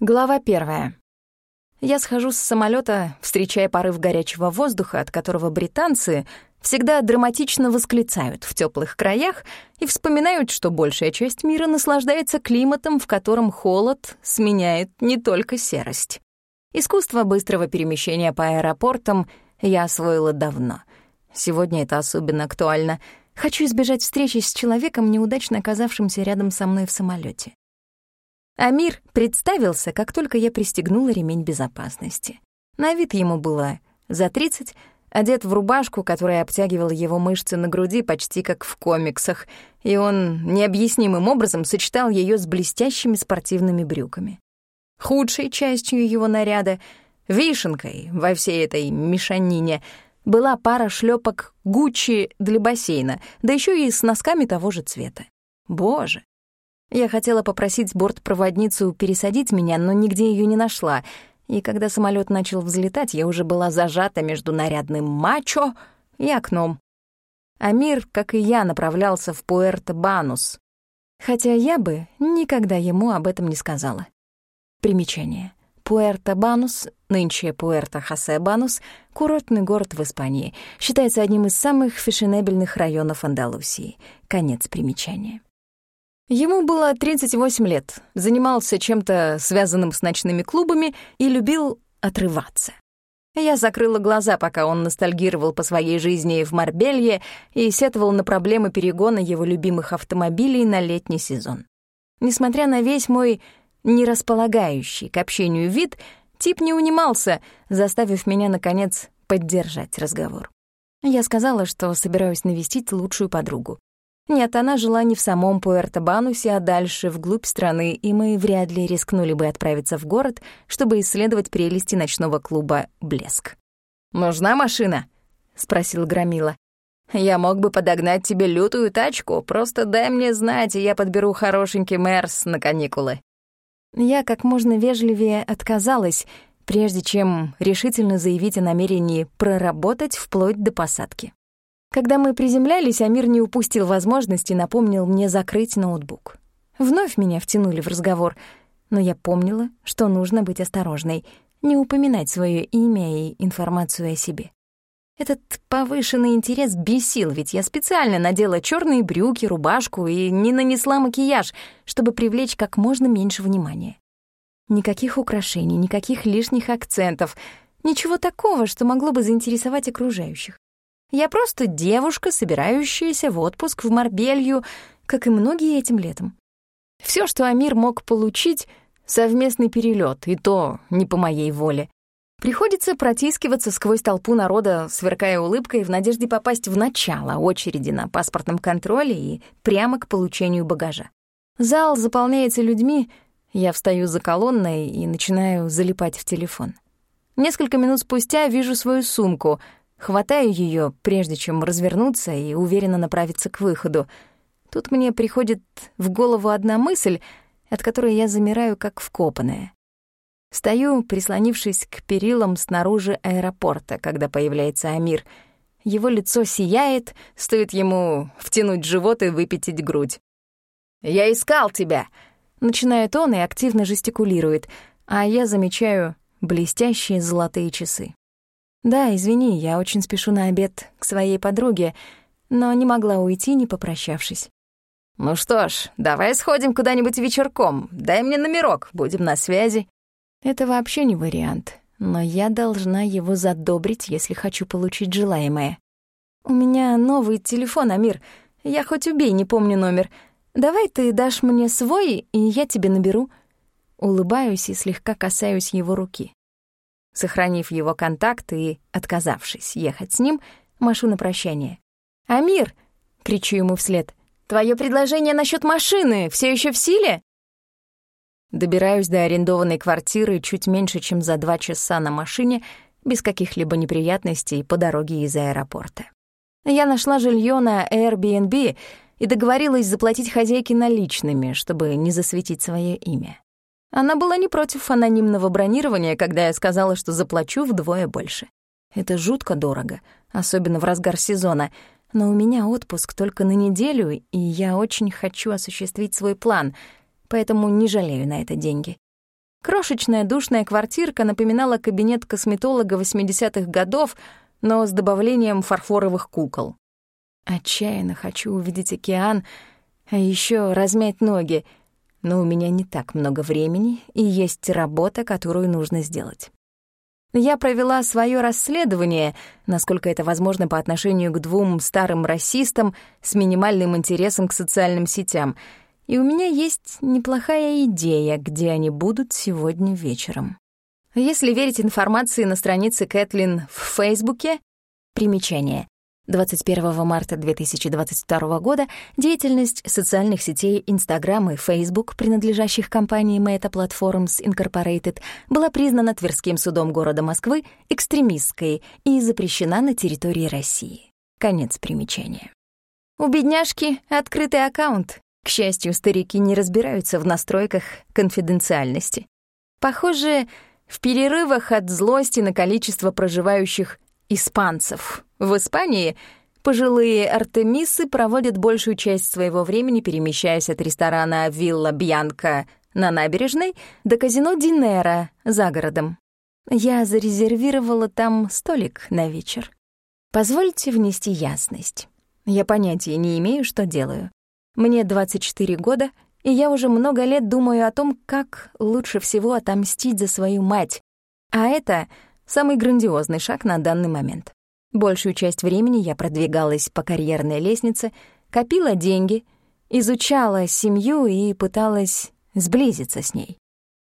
Глава первая. Я схожу с самолета, встречая порыв горячего воздуха, от которого британцы всегда драматично восклицают в теплых краях и вспоминают, что большая часть мира наслаждается климатом, в котором холод сменяет не только серость. Искусство быстрого перемещения по аэропортам я освоила давно. Сегодня это особенно актуально. Хочу избежать встречи с человеком, неудачно оказавшимся рядом со мной в самолете. Амир представился, как только я пристегнула ремень безопасности. На вид ему было за 30, одет в рубашку, которая обтягивала его мышцы на груди почти как в комиксах, и он необъяснимым образом сочетал ее с блестящими спортивными брюками. Худшей частью его наряда, вишенкой во всей этой мешанине, была пара шлепок Гуччи для бассейна, да еще и с носками того же цвета. Боже, я хотела попросить бортпроводницу пересадить меня, но нигде ее не нашла. И когда самолет начал взлетать, я уже была зажата между нарядным мачо и окном. Амир, как и я, направлялся в Пуэрто-Банус, хотя я бы никогда ему об этом не сказала. Примечание. Пуэрто-Банус, нынче Пуэрто-Хосе-Банус, курортный город в Испании, считается одним из самых фешенебельных районов Андалусии. Конец примечания. Ему было 38 лет, занимался чем-то связанным с ночными клубами и любил отрываться. Я закрыла глаза, пока он ностальгировал по своей жизни в Марбелье и сетовал на проблемы перегона его любимых автомобилей на летний сезон. Несмотря на весь мой нерасполагающий к общению вид, тип не унимался, заставив меня, наконец, поддержать разговор. Я сказала, что собираюсь навестить лучшую подругу. Нет, она жила не в самом Пуэрто-Банусе, а дальше, вглубь страны, и мы вряд ли рискнули бы отправиться в город, чтобы исследовать прелести ночного клуба «Блеск». «Нужна машина?» — спросил Громила. «Я мог бы подогнать тебе лютую тачку, просто дай мне знать, и я подберу хорошенький Мерс на каникулы». Я как можно вежливее отказалась, прежде чем решительно заявить о намерении проработать вплоть до посадки. Когда мы приземлялись, Амир не упустил возможности и напомнил мне закрыть ноутбук. Вновь меня втянули в разговор, но я помнила, что нужно быть осторожной, не упоминать свое имя и информацию о себе. Этот повышенный интерес бесил, ведь я специально надела черные брюки, рубашку и не нанесла макияж, чтобы привлечь как можно меньше внимания. Никаких украшений, никаких лишних акцентов, ничего такого, что могло бы заинтересовать окружающих. Я просто девушка, собирающаяся в отпуск в Марбелью, как и многие этим летом. Все, что Амир мог получить — совместный перелет, и то не по моей воле. Приходится протискиваться сквозь толпу народа, сверкая улыбкой в надежде попасть в начало очереди на паспортном контроле и прямо к получению багажа. Зал заполняется людьми, я встаю за колонной и начинаю залипать в телефон. Несколько минут спустя вижу свою сумку — Хватаю ее, прежде чем развернуться и уверенно направиться к выходу. Тут мне приходит в голову одна мысль, от которой я замираю как вкопанная. Стою, прислонившись к перилам снаружи аэропорта, когда появляется Амир. Его лицо сияет, стоит ему втянуть живот и выпятить грудь. «Я искал тебя!» Начинает он и активно жестикулирует, а я замечаю блестящие золотые часы. «Да, извини, я очень спешу на обед к своей подруге, но не могла уйти, не попрощавшись». «Ну что ж, давай сходим куда-нибудь вечерком. Дай мне номерок, будем на связи». Это вообще не вариант, но я должна его задобрить, если хочу получить желаемое. «У меня новый телефон, Амир. Я хоть убей, не помню номер. Давай ты дашь мне свой, и я тебе наберу». Улыбаюсь и слегка касаюсь его руки. Сохранив его контакты и отказавшись ехать с ним, машу на прощание. «Амир!» — кричу ему вслед. «Твое предложение насчет машины все еще в силе?» Добираюсь до арендованной квартиры чуть меньше, чем за два часа на машине, без каких-либо неприятностей по дороге из аэропорта. Я нашла жилье на Airbnb и договорилась заплатить хозяйке наличными, чтобы не засветить свое имя. Она была не против анонимного бронирования, когда я сказала, что заплачу вдвое больше. Это жутко дорого, особенно в разгар сезона, но у меня отпуск только на неделю, и я очень хочу осуществить свой план, поэтому не жалею на это деньги. Крошечная душная квартирка напоминала кабинет косметолога 80-х годов, но с добавлением фарфоровых кукол. Отчаянно хочу увидеть океан, а еще размять ноги, но у меня не так много времени, и есть работа, которую нужно сделать. Я провела свое расследование, насколько это возможно по отношению к двум старым расистам с минимальным интересом к социальным сетям, и у меня есть неплохая идея, где они будут сегодня вечером. Если верить информации на странице Кэтлин в Фейсбуке, примечание. 21 марта 2022 года деятельность социальных сетей Instagram и Facebook, принадлежащих компании Meta Platforms Incorporated, была признана Тверским судом города Москвы экстремистской и запрещена на территории России. Конец примечания. У бедняжки открытый аккаунт. К счастью, старики не разбираются в настройках конфиденциальности. Похоже, в перерывах от злости на количество проживающих испанцев. В Испании пожилые артемисы проводят большую часть своего времени, перемещаясь от ресторана «Вилла Бьянка» на набережной до казино «Динера» за городом. Я зарезервировала там столик на вечер. Позвольте внести ясность. Я понятия не имею, что делаю. Мне 24 года, и я уже много лет думаю о том, как лучше всего отомстить за свою мать. А это Самый грандиозный шаг на данный момент. Большую часть времени я продвигалась по карьерной лестнице, копила деньги, изучала семью и пыталась сблизиться с ней.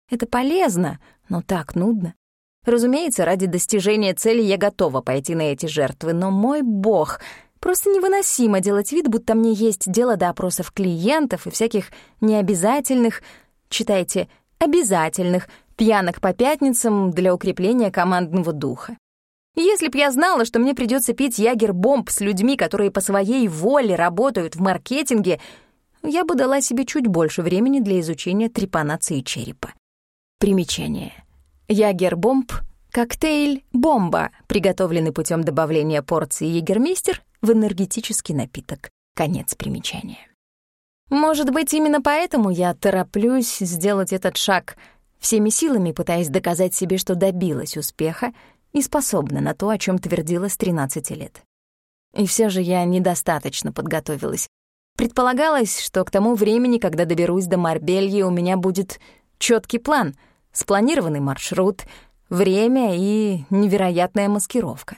Это полезно, но так нудно. Разумеется, ради достижения цели я готова пойти на эти жертвы, но мой бог, просто невыносимо делать вид, будто мне есть дело до опросов клиентов и всяких необязательных, читайте, обязательных пьянок по пятницам для укрепления командного духа. Если б я знала, что мне придется пить ягер-бомб с людьми, которые по своей воле работают в маркетинге, я бы дала себе чуть больше времени для изучения трепанации черепа. Примечание. Ягер-бомб — коктейль-бомба, приготовленный путем добавления порции ягермейстер в энергетический напиток. Конец примечания. Может быть, именно поэтому я тороплюсь сделать этот шаг — всеми силами пытаясь доказать себе, что добилась успеха и способна на то, о чем твердила с 13 лет. И все же я недостаточно подготовилась. Предполагалось, что к тому времени, когда доберусь до Марбельи, у меня будет четкий план, спланированный маршрут, время и невероятная маскировка.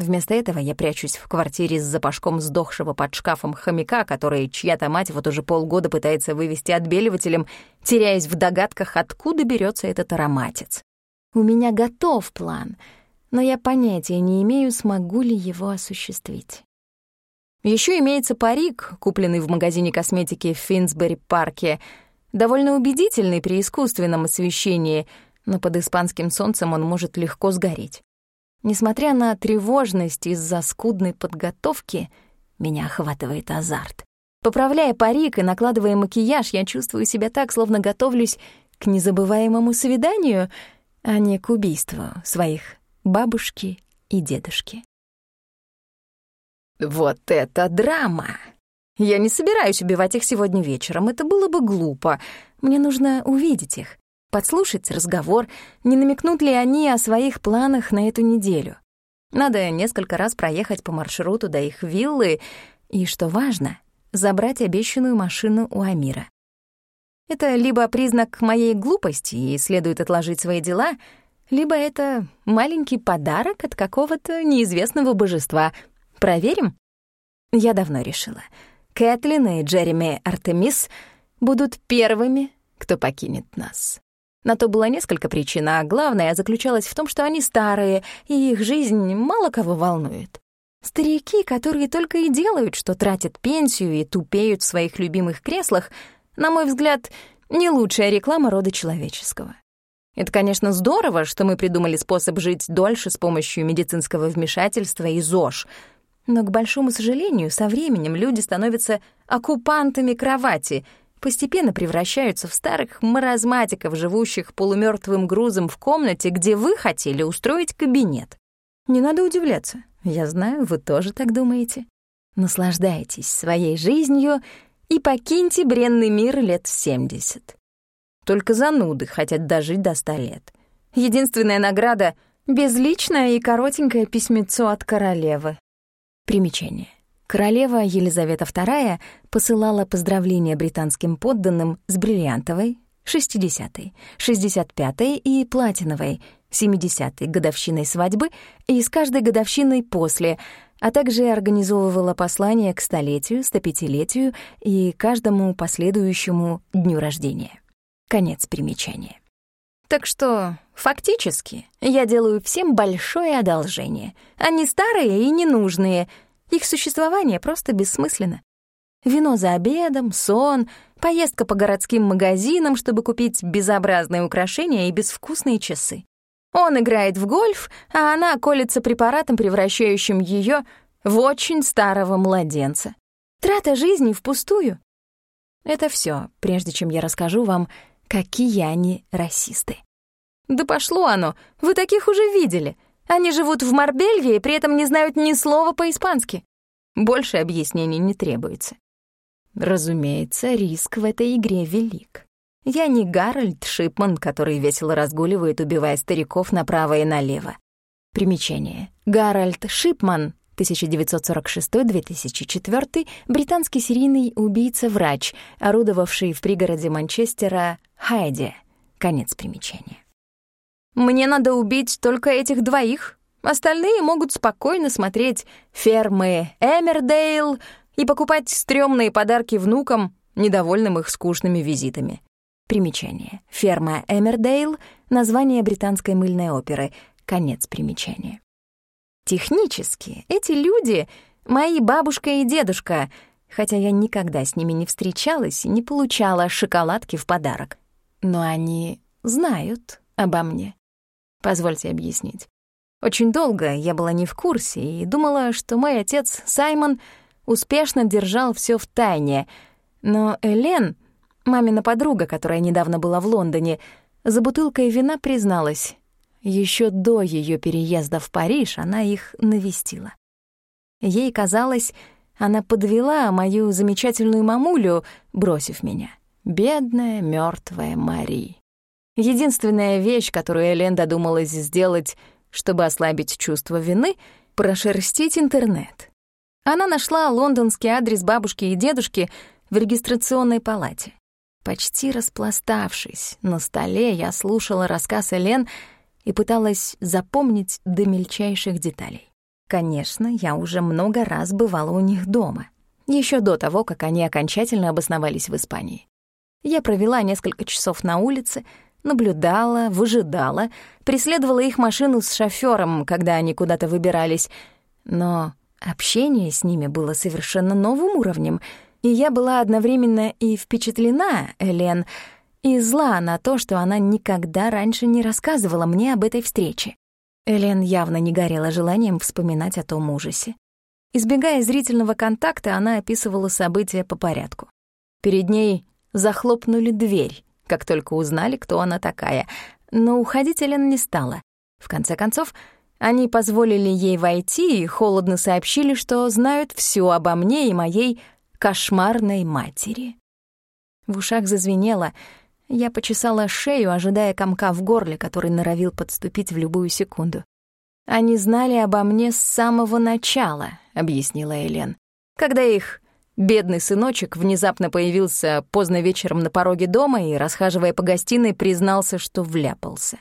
Вместо этого я прячусь в квартире с запашком сдохшего под шкафом хомяка, который чья-то мать вот уже полгода пытается вывести отбеливателем, теряясь в догадках, откуда берется этот ароматец. У меня готов план, но я понятия не имею, смогу ли его осуществить. Еще имеется парик, купленный в магазине косметики в Финсбери-парке, довольно убедительный при искусственном освещении, но под испанским солнцем он может легко сгореть. Несмотря на тревожность из-за скудной подготовки, меня охватывает азарт. Поправляя парик и накладывая макияж, я чувствую себя так, словно готовлюсь к незабываемому свиданию, а не к убийству своих бабушки и дедушки. Вот это драма! Я не собираюсь убивать их сегодня вечером, это было бы глупо. Мне нужно увидеть их подслушать разговор, не намекнут ли они о своих планах на эту неделю. Надо несколько раз проехать по маршруту до их виллы и, что важно, забрать обещанную машину у Амира. Это либо признак моей глупости и следует отложить свои дела, либо это маленький подарок от какого-то неизвестного божества. Проверим? Я давно решила. Кэтлин и Джереми Артемис будут первыми, кто покинет нас. На то было несколько причин, а главная заключалась в том, что они старые, и их жизнь мало кого волнует. Старики, которые только и делают, что тратят пенсию и тупеют в своих любимых креслах, на мой взгляд, не лучшая реклама рода человеческого. Это, конечно, здорово, что мы придумали способ жить дольше с помощью медицинского вмешательства и ЗОЖ, но, к большому сожалению, со временем люди становятся оккупантами кровати — постепенно превращаются в старых маразматиков, живущих полумертвым грузом в комнате, где вы хотели устроить кабинет. Не надо удивляться. Я знаю, вы тоже так думаете. Наслаждайтесь своей жизнью и покиньте бренный мир лет 70. только зануды хотят дожить до ста лет. Единственная награда — безличное и коротенькое письмецо от королевы. Примечание. Королева Елизавета II посылала поздравления британским подданным с бриллиантовой, 60-й, 65-й и платиновой, 70-й годовщиной свадьбы и с каждой годовщиной после, а также организовывала послания к столетию, 105-летию и каждому последующему дню рождения. Конец примечания. Так что, фактически, я делаю всем большое одолжение. Они старые и ненужные — их существование просто бессмысленно. Вино за обедом, сон, поездка по городским магазинам, чтобы купить безобразные украшения и безвкусные часы. Он играет в гольф, а она колется препаратом, превращающим ее в очень старого младенца. Трата жизни впустую. Это все, прежде чем я расскажу вам, какие они расисты. Да пошло оно, вы таких уже видели — они живут в Марбелье и при этом не знают ни слова по-испански. Больше объяснений не требуется. Разумеется, риск в этой игре велик. Я не Гарольд Шипман, который весело разгуливает, убивая стариков направо и налево. Примечание. Гарольд Шипман, 1946-2004, британский серийный убийца-врач, орудовавший в пригороде Манчестера Хайде. Конец примечания. Мне надо убить только этих двоих. Остальные могут спокойно смотреть фермы Эмердейл и покупать стрёмные подарки внукам, недовольным их скучными визитами. Примечание. Ферма Эмердейл — название британской мыльной оперы. Конец примечания. Технически эти люди — мои бабушка и дедушка, хотя я никогда с ними не встречалась и не получала шоколадки в подарок. Но они знают обо мне. Позвольте объяснить. Очень долго я была не в курсе и думала, что мой отец Саймон успешно держал все в тайне, но Элен, мамина подруга, которая недавно была в Лондоне, за бутылкой вина призналась. Еще до ее переезда в Париж она их навестила. Ей казалось, она подвела мою замечательную мамулю, бросив меня. Бедная мертвая Мари. Единственная вещь, которую Элен додумалась сделать, чтобы ослабить чувство вины — прошерстить интернет. Она нашла лондонский адрес бабушки и дедушки в регистрационной палате. Почти распластавшись на столе, я слушала рассказ Элен и пыталась запомнить до мельчайших деталей. Конечно, я уже много раз бывала у них дома, еще до того, как они окончательно обосновались в Испании. Я провела несколько часов на улице, Наблюдала, выжидала, преследовала их машину с шофёром, когда они куда-то выбирались. Но общение с ними было совершенно новым уровнем, и я была одновременно и впечатлена, Элен, и зла на то, что она никогда раньше не рассказывала мне об этой встрече. Элен явно не горела желанием вспоминать о том ужасе. Избегая зрительного контакта, она описывала события по порядку. Перед ней захлопнули дверь, как только узнали, кто она такая. Но уходить Элен не стала. В конце концов, они позволили ей войти и холодно сообщили, что знают все обо мне и моей кошмарной матери. В ушах зазвенело. Я почесала шею, ожидая комка в горле, который норовил подступить в любую секунду. «Они знали обо мне с самого начала», — объяснила Элен. «Когда их Бедный сыночек внезапно появился поздно вечером на пороге дома и, расхаживая по гостиной, признался, что вляпался.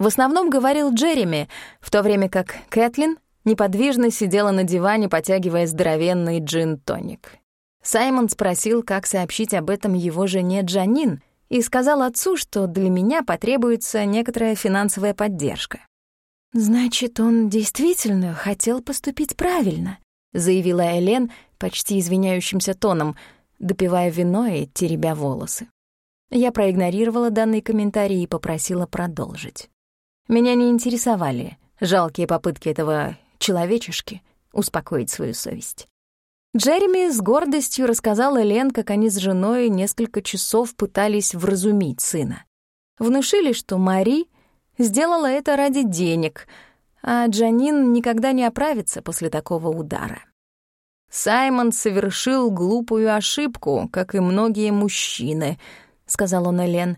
В основном говорил Джереми, в то время как Кэтлин неподвижно сидела на диване, потягивая здоровенный джин-тоник. Саймон спросил, как сообщить об этом его жене Джанин, и сказал отцу, что для меня потребуется некоторая финансовая поддержка. «Значит, он действительно хотел поступить правильно», — заявила Элен, почти извиняющимся тоном, допивая вино и теребя волосы. Я проигнорировала данный комментарий и попросила продолжить. Меня не интересовали жалкие попытки этого человечешки успокоить свою совесть. Джереми с гордостью рассказал Элен, как они с женой несколько часов пытались вразумить сына. Внушили, что Мари сделала это ради денег, а Джанин никогда не оправится после такого удара. «Саймон совершил глупую ошибку, как и многие мужчины», — сказал он Элен.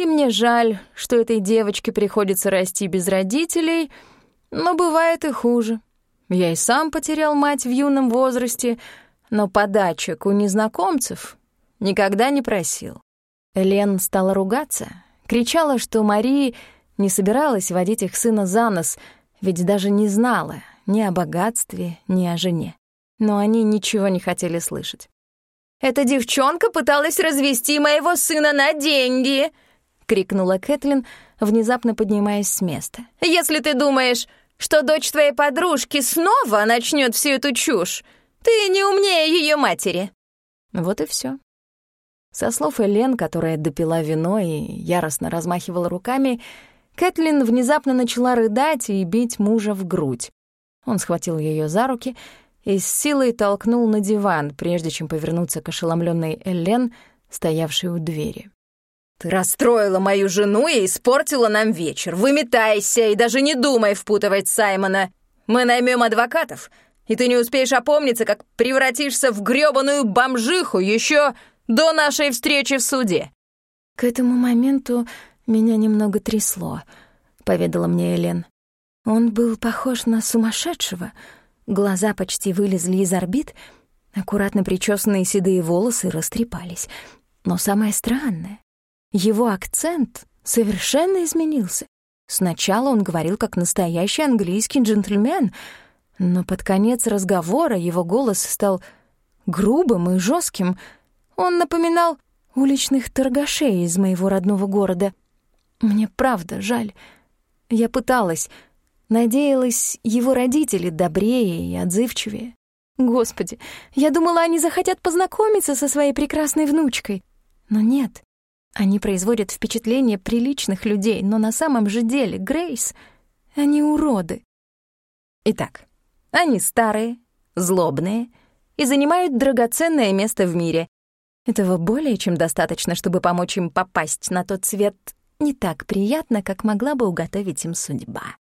И мне жаль, что этой девочке приходится расти без родителей, но бывает и хуже. Я и сам потерял мать в юном возрасте, но подачек у незнакомцев никогда не просил. Лен стала ругаться, кричала, что Марии не собиралась водить их сына за нос, ведь даже не знала ни о богатстве, ни о жене. Но они ничего не хотели слышать. «Эта девчонка пыталась развести моего сына на деньги!» — крикнула Кэтлин, внезапно поднимаясь с места. «Если ты думаешь, что дочь твоей подружки снова начнет всю эту чушь, ты не умнее ее матери!» Вот и все. Со слов Элен, которая допила вино и яростно размахивала руками, Кэтлин внезапно начала рыдать и бить мужа в грудь. Он схватил ее за руки и с силой толкнул на диван, прежде чем повернуться к ошеломленной Элен, стоявшей у двери. «Ты расстроила мою жену и испортила нам вечер. Выметайся и даже не думай впутывать Саймона. Мы наймем адвокатов, и ты не успеешь опомниться, как превратишься в грёбаную бомжиху еще до нашей встречи в суде!» «К этому моменту меня немного трясло», — поведала мне Элен. «Он был похож на сумасшедшего. Глаза почти вылезли из орбит, аккуратно причесанные седые волосы растрепались. Но самое странное, его акцент совершенно изменился. Сначала он говорил как настоящий английский джентльмен, но под конец разговора его голос стал грубым и жестким — он напоминал уличных торгашей из моего родного города. Мне правда жаль. Я пыталась, надеялась, его родители добрее и отзывчивее. Господи, я думала, они захотят познакомиться со своей прекрасной внучкой. Но нет, они производят впечатление приличных людей, но на самом же деле, Грейс, они уроды. Итак, они старые, злобные и занимают драгоценное место в мире, этого более чем достаточно, чтобы помочь им попасть на тот свет не так приятно, как могла бы уготовить им судьба.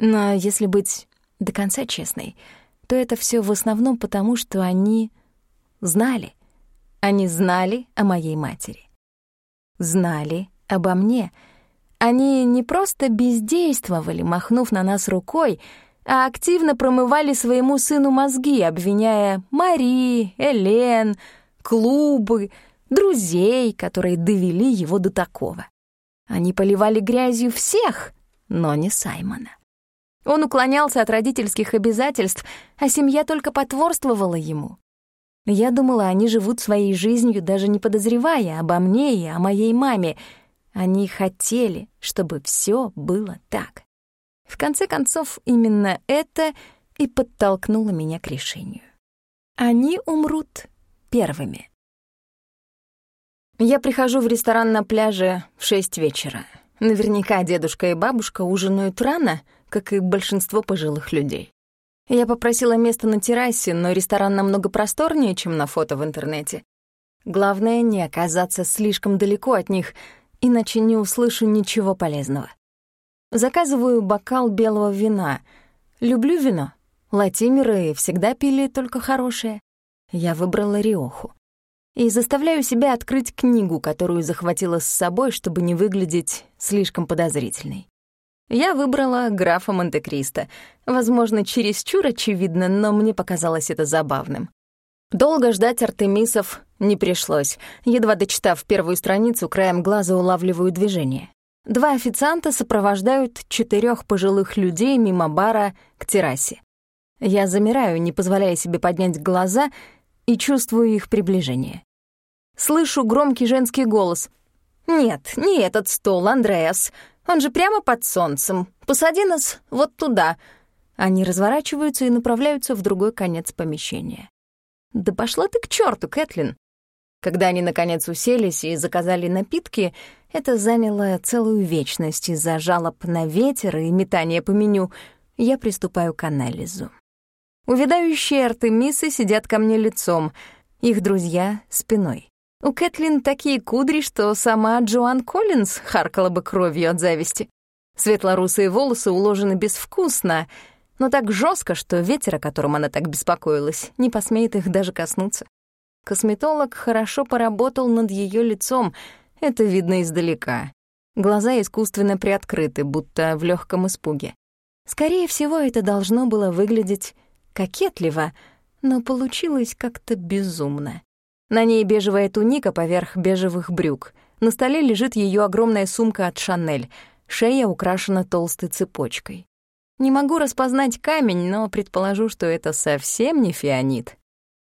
Но если быть до конца честной, то это все в основном потому, что они знали. Они знали о моей матери. Знали обо мне. Они не просто бездействовали, махнув на нас рукой, а активно промывали своему сыну мозги, обвиняя Мари, Элен, клубы, друзей, которые довели его до такого. Они поливали грязью всех, но не Саймона. Он уклонялся от родительских обязательств, а семья только потворствовала ему. Я думала, они живут своей жизнью, даже не подозревая обо мне и о моей маме. Они хотели, чтобы все было так. В конце концов, именно это и подтолкнуло меня к решению. Они умрут первыми. Я прихожу в ресторан на пляже в шесть вечера. Наверняка дедушка и бабушка ужинают рано, как и большинство пожилых людей. Я попросила место на террасе, но ресторан намного просторнее, чем на фото в интернете. Главное — не оказаться слишком далеко от них, иначе не услышу ничего полезного. Заказываю бокал белого вина. Люблю вино. Латимеры всегда пили только хорошее. Я выбрала Риоху. И заставляю себя открыть книгу, которую захватила с собой, чтобы не выглядеть слишком подозрительной. Я выбрала графа Монте-Кристо. Возможно, чересчур очевидно, но мне показалось это забавным. Долго ждать Артемисов не пришлось. Едва дочитав первую страницу, краем глаза улавливаю движение. Два официанта сопровождают четырех пожилых людей мимо бара к террасе. Я замираю, не позволяя себе поднять глаза — и чувствую их приближение. Слышу громкий женский голос. «Нет, не этот стол, Андреас. Он же прямо под солнцем. Посади нас вот туда». Они разворачиваются и направляются в другой конец помещения. «Да пошла ты к черту, Кэтлин!» Когда они, наконец, уселись и заказали напитки, это заняло целую вечность из-за жалоб на ветер и метания по меню. Я приступаю к анализу. Увядающие артемисы сидят ко мне лицом, их друзья — спиной. У Кэтлин такие кудри, что сама Джоан Коллинз харкала бы кровью от зависти. Светлорусые волосы уложены безвкусно, но так жестко, что ветер, о котором она так беспокоилась, не посмеет их даже коснуться. Косметолог хорошо поработал над ее лицом, это видно издалека. Глаза искусственно приоткрыты, будто в легком испуге. Скорее всего, это должно было выглядеть кокетливо, но получилось как-то безумно. На ней бежевая туника поверх бежевых брюк. На столе лежит ее огромная сумка от «Шанель», шея украшена толстой цепочкой. Не могу распознать камень, но предположу, что это совсем не фианит.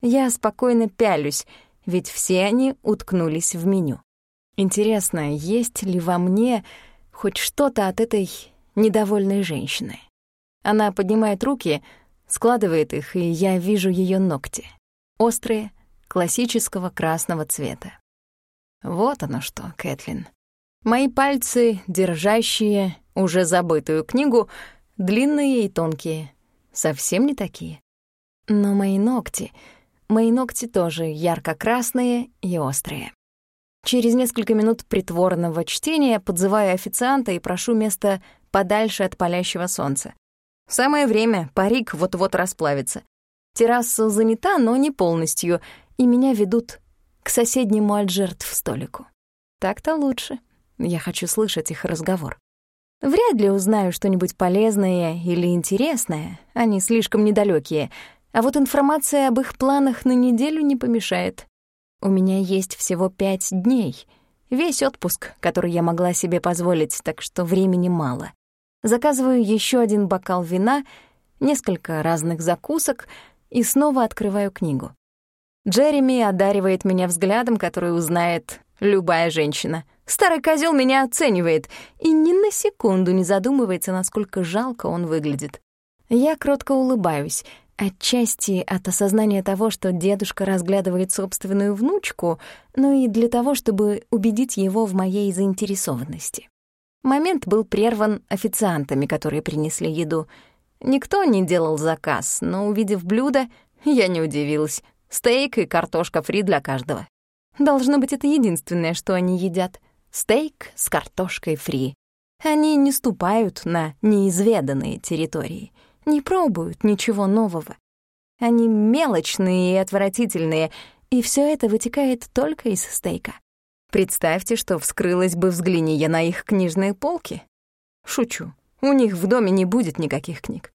Я спокойно пялюсь, ведь все они уткнулись в меню. Интересно, есть ли во мне хоть что-то от этой недовольной женщины? Она поднимает руки, складывает их, и я вижу ее ногти. Острые, классического красного цвета. Вот оно что, Кэтлин. Мои пальцы, держащие уже забытую книгу, длинные и тонкие, совсем не такие. Но мои ногти, мои ногти тоже ярко-красные и острые. Через несколько минут притворного чтения подзываю официанта и прошу место подальше от палящего солнца. Самое время, парик вот-вот расплавится. Терраса занята, но не полностью, и меня ведут к соседнему от жертв столику. Так-то лучше. Я хочу слышать их разговор. Вряд ли узнаю что-нибудь полезное или интересное, они слишком недалекие, а вот информация об их планах на неделю не помешает. У меня есть всего пять дней, весь отпуск, который я могла себе позволить, так что времени мало. Заказываю еще один бокал вина, несколько разных закусок и снова открываю книгу. Джереми одаривает меня взглядом, который узнает любая женщина. Старый козел меня оценивает и ни на секунду не задумывается, насколько жалко он выглядит. Я кротко улыбаюсь, отчасти от осознания того, что дедушка разглядывает собственную внучку, но и для того, чтобы убедить его в моей заинтересованности. Момент был прерван официантами, которые принесли еду. Никто не делал заказ, но, увидев блюдо, я не удивилась. Стейк и картошка фри для каждого. Должно быть, это единственное, что они едят. Стейк с картошкой фри. Они не ступают на неизведанные территории, не пробуют ничего нового. Они мелочные и отвратительные, и все это вытекает только из стейка. Представьте, что вскрылась бы взгляни я на их книжные полки. Шучу, у них в доме не будет никаких книг.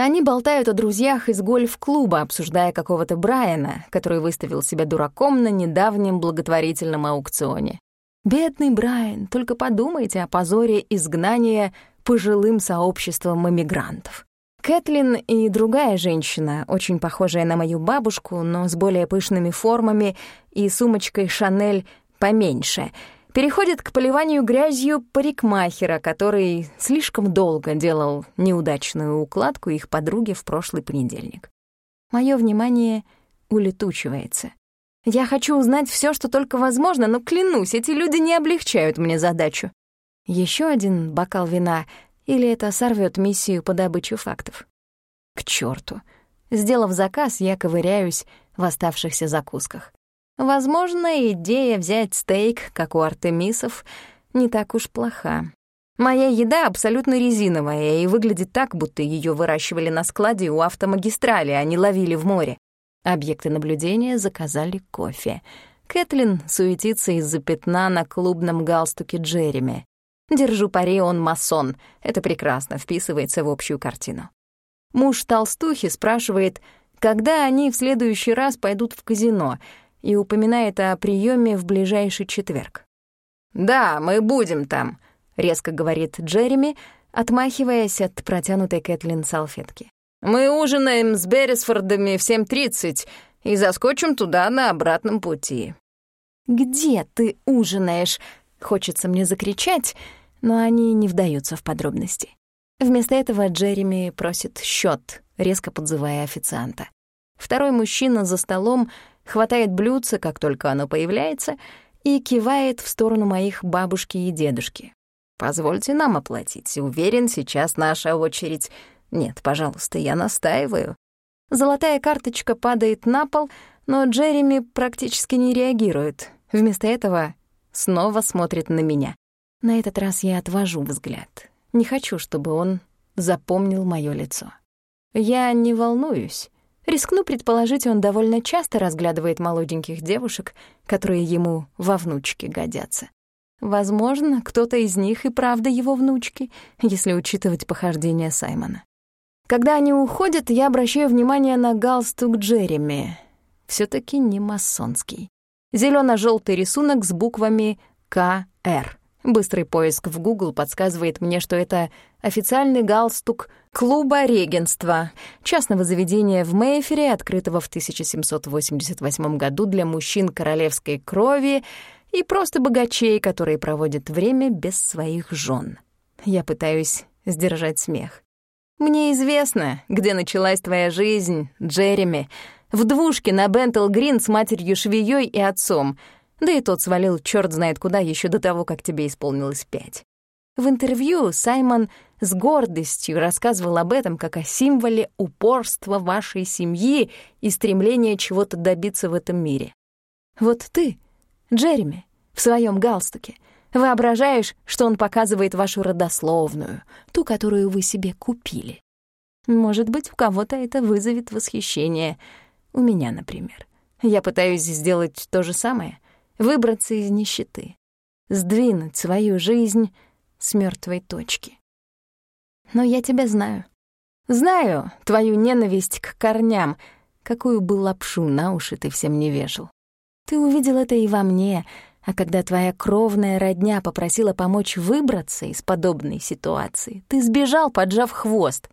Они болтают о друзьях из гольф-клуба, обсуждая какого-то Брайана, который выставил себя дураком на недавнем благотворительном аукционе. Бедный Брайан, только подумайте о позоре изгнания пожилым сообществом эмигрантов. Кэтлин и другая женщина, очень похожая на мою бабушку, но с более пышными формами и сумочкой «Шанель» поменьше — переходит к поливанию грязью парикмахера, который слишком долго делал неудачную укладку их подруги в прошлый понедельник. Моё внимание улетучивается. Я хочу узнать всё, что только возможно, но клянусь, эти люди не облегчают мне задачу. Ещё один бокал вина, или это сорвёт миссию по добыче фактов? К чёрту. Сделав заказ, я ковыряюсь в оставшихся закусках. Возможно, идея взять стейк, как у артемисов, не так уж плоха. Моя еда абсолютно резиновая и выглядит так, будто ее выращивали на складе у автомагистрали, а не ловили в море. Объекты наблюдения заказали кофе. Кэтлин суетится из-за пятна на клубном галстуке Джереми. Держу пари, он масон. Это прекрасно вписывается в общую картину. Муж толстухи спрашивает, когда они в следующий раз пойдут в казино — и упоминает о приеме в ближайший четверг. «Да, мы будем там», — резко говорит Джереми, отмахиваясь от протянутой Кэтлин салфетки. «Мы ужинаем с Беррисфордами в 7.30 и заскочим туда на обратном пути». «Где ты ужинаешь?» — хочется мне закричать, но они не вдаются в подробности. Вместо этого Джереми просит счет, резко подзывая официанта. Второй мужчина за столом хватает блюдце, как только оно появляется, и кивает в сторону моих бабушки и дедушки. «Позвольте нам оплатить. Уверен, сейчас наша очередь. Нет, пожалуйста, я настаиваю». Золотая карточка падает на пол, но Джереми практически не реагирует. Вместо этого снова смотрит на меня. На этот раз я отвожу взгляд. Не хочу, чтобы он запомнил моё лицо. Я не волнуюсь. Рискну предположить, он довольно часто разглядывает молоденьких девушек, которые ему во внучке годятся. Возможно, кто-то из них и правда его внучки, если учитывать похождения Саймона. Когда они уходят, я обращаю внимание на галстук Джереми. все таки не масонский. зелено желтый рисунок с буквами «КР». Быстрый поиск в Google подсказывает мне, что это официальный галстук клуба регенства, частного заведения в Мейфере, открытого в 1788 году для мужчин королевской крови и просто богачей, которые проводят время без своих жен. Я пытаюсь сдержать смех. Мне известно, где началась твоя жизнь, Джереми, в двушке на Бентл-Грин с матерью-швеей и отцом — да и тот свалил черт знает куда еще до того, как тебе исполнилось пять. В интервью Саймон с гордостью рассказывал об этом как о символе упорства вашей семьи и стремления чего-то добиться в этом мире. Вот ты, Джереми, в своем галстуке, воображаешь, что он показывает вашу родословную, ту, которую вы себе купили. Может быть, у кого-то это вызовет восхищение. У меня, например. Я пытаюсь сделать то же самое — выбраться из нищеты, сдвинуть свою жизнь с мертвой точки. Но я тебя знаю. Знаю твою ненависть к корням, какую бы лапшу на уши ты всем не вешал. Ты увидел это и во мне, а когда твоя кровная родня попросила помочь выбраться из подобной ситуации, ты сбежал, поджав хвост.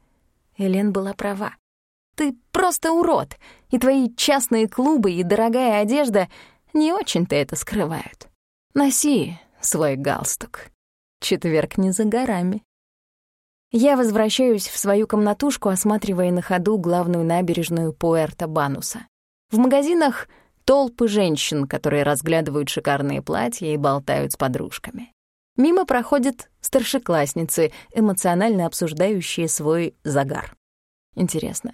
Элен была права. Ты просто урод, и твои частные клубы и дорогая одежда не очень-то это скрывают. Носи свой галстук. Четверг не за горами. Я возвращаюсь в свою комнатушку, осматривая на ходу главную набережную Пуэрто-Бануса. В магазинах толпы женщин, которые разглядывают шикарные платья и болтают с подружками. Мимо проходят старшеклассницы, эмоционально обсуждающие свой загар. Интересно,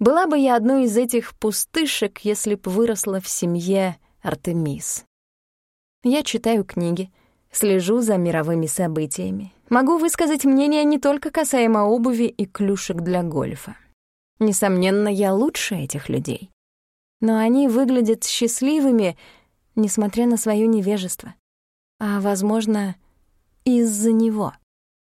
была бы я одной из этих пустышек, если б выросла в семье Артемис. Я читаю книги, слежу за мировыми событиями. Могу высказать мнение не только касаемо обуви и клюшек для гольфа. Несомненно, я лучше этих людей. Но они выглядят счастливыми, несмотря на свое невежество. А, возможно, из-за него.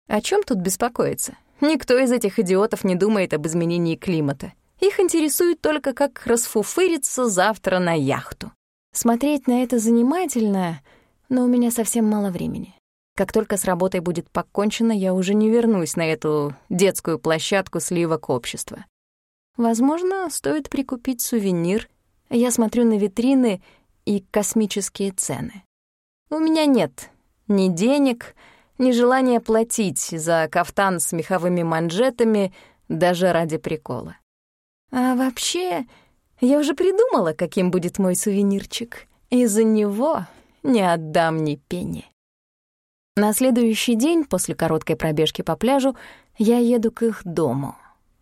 О чем тут беспокоиться? Никто из этих идиотов не думает об изменении климата. Их интересует только, как расфуфыриться завтра на яхту. Смотреть на это занимательно, но у меня совсем мало времени. Как только с работой будет покончено, я уже не вернусь на эту детскую площадку сливок общества. Возможно, стоит прикупить сувенир. Я смотрю на витрины и космические цены. У меня нет ни денег, ни желания платить за кафтан с меховыми манжетами даже ради прикола. А вообще, я уже придумала, каким будет мой сувенирчик. И за него не отдам ни пени. На следующий день, после короткой пробежки по пляжу, я еду к их дому.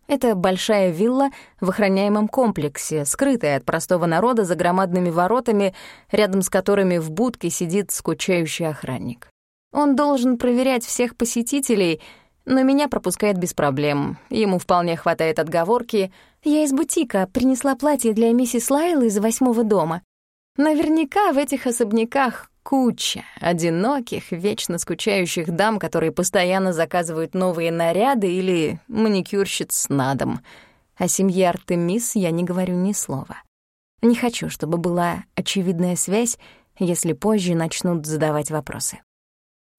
Это большая вилла в охраняемом комплексе, скрытая от простого народа за громадными воротами, рядом с которыми в будке сидит скучающий охранник. Он должен проверять всех посетителей — но меня пропускает без проблем. Ему вполне хватает отговорки. «Я из бутика, принесла платье для миссис Лайлы из восьмого дома». Наверняка в этих особняках куча одиноких, вечно скучающих дам, которые постоянно заказывают новые наряды или маникюрщиц на дом. О семье Артемис я не говорю ни слова. Не хочу, чтобы была очевидная связь, если позже начнут задавать вопросы.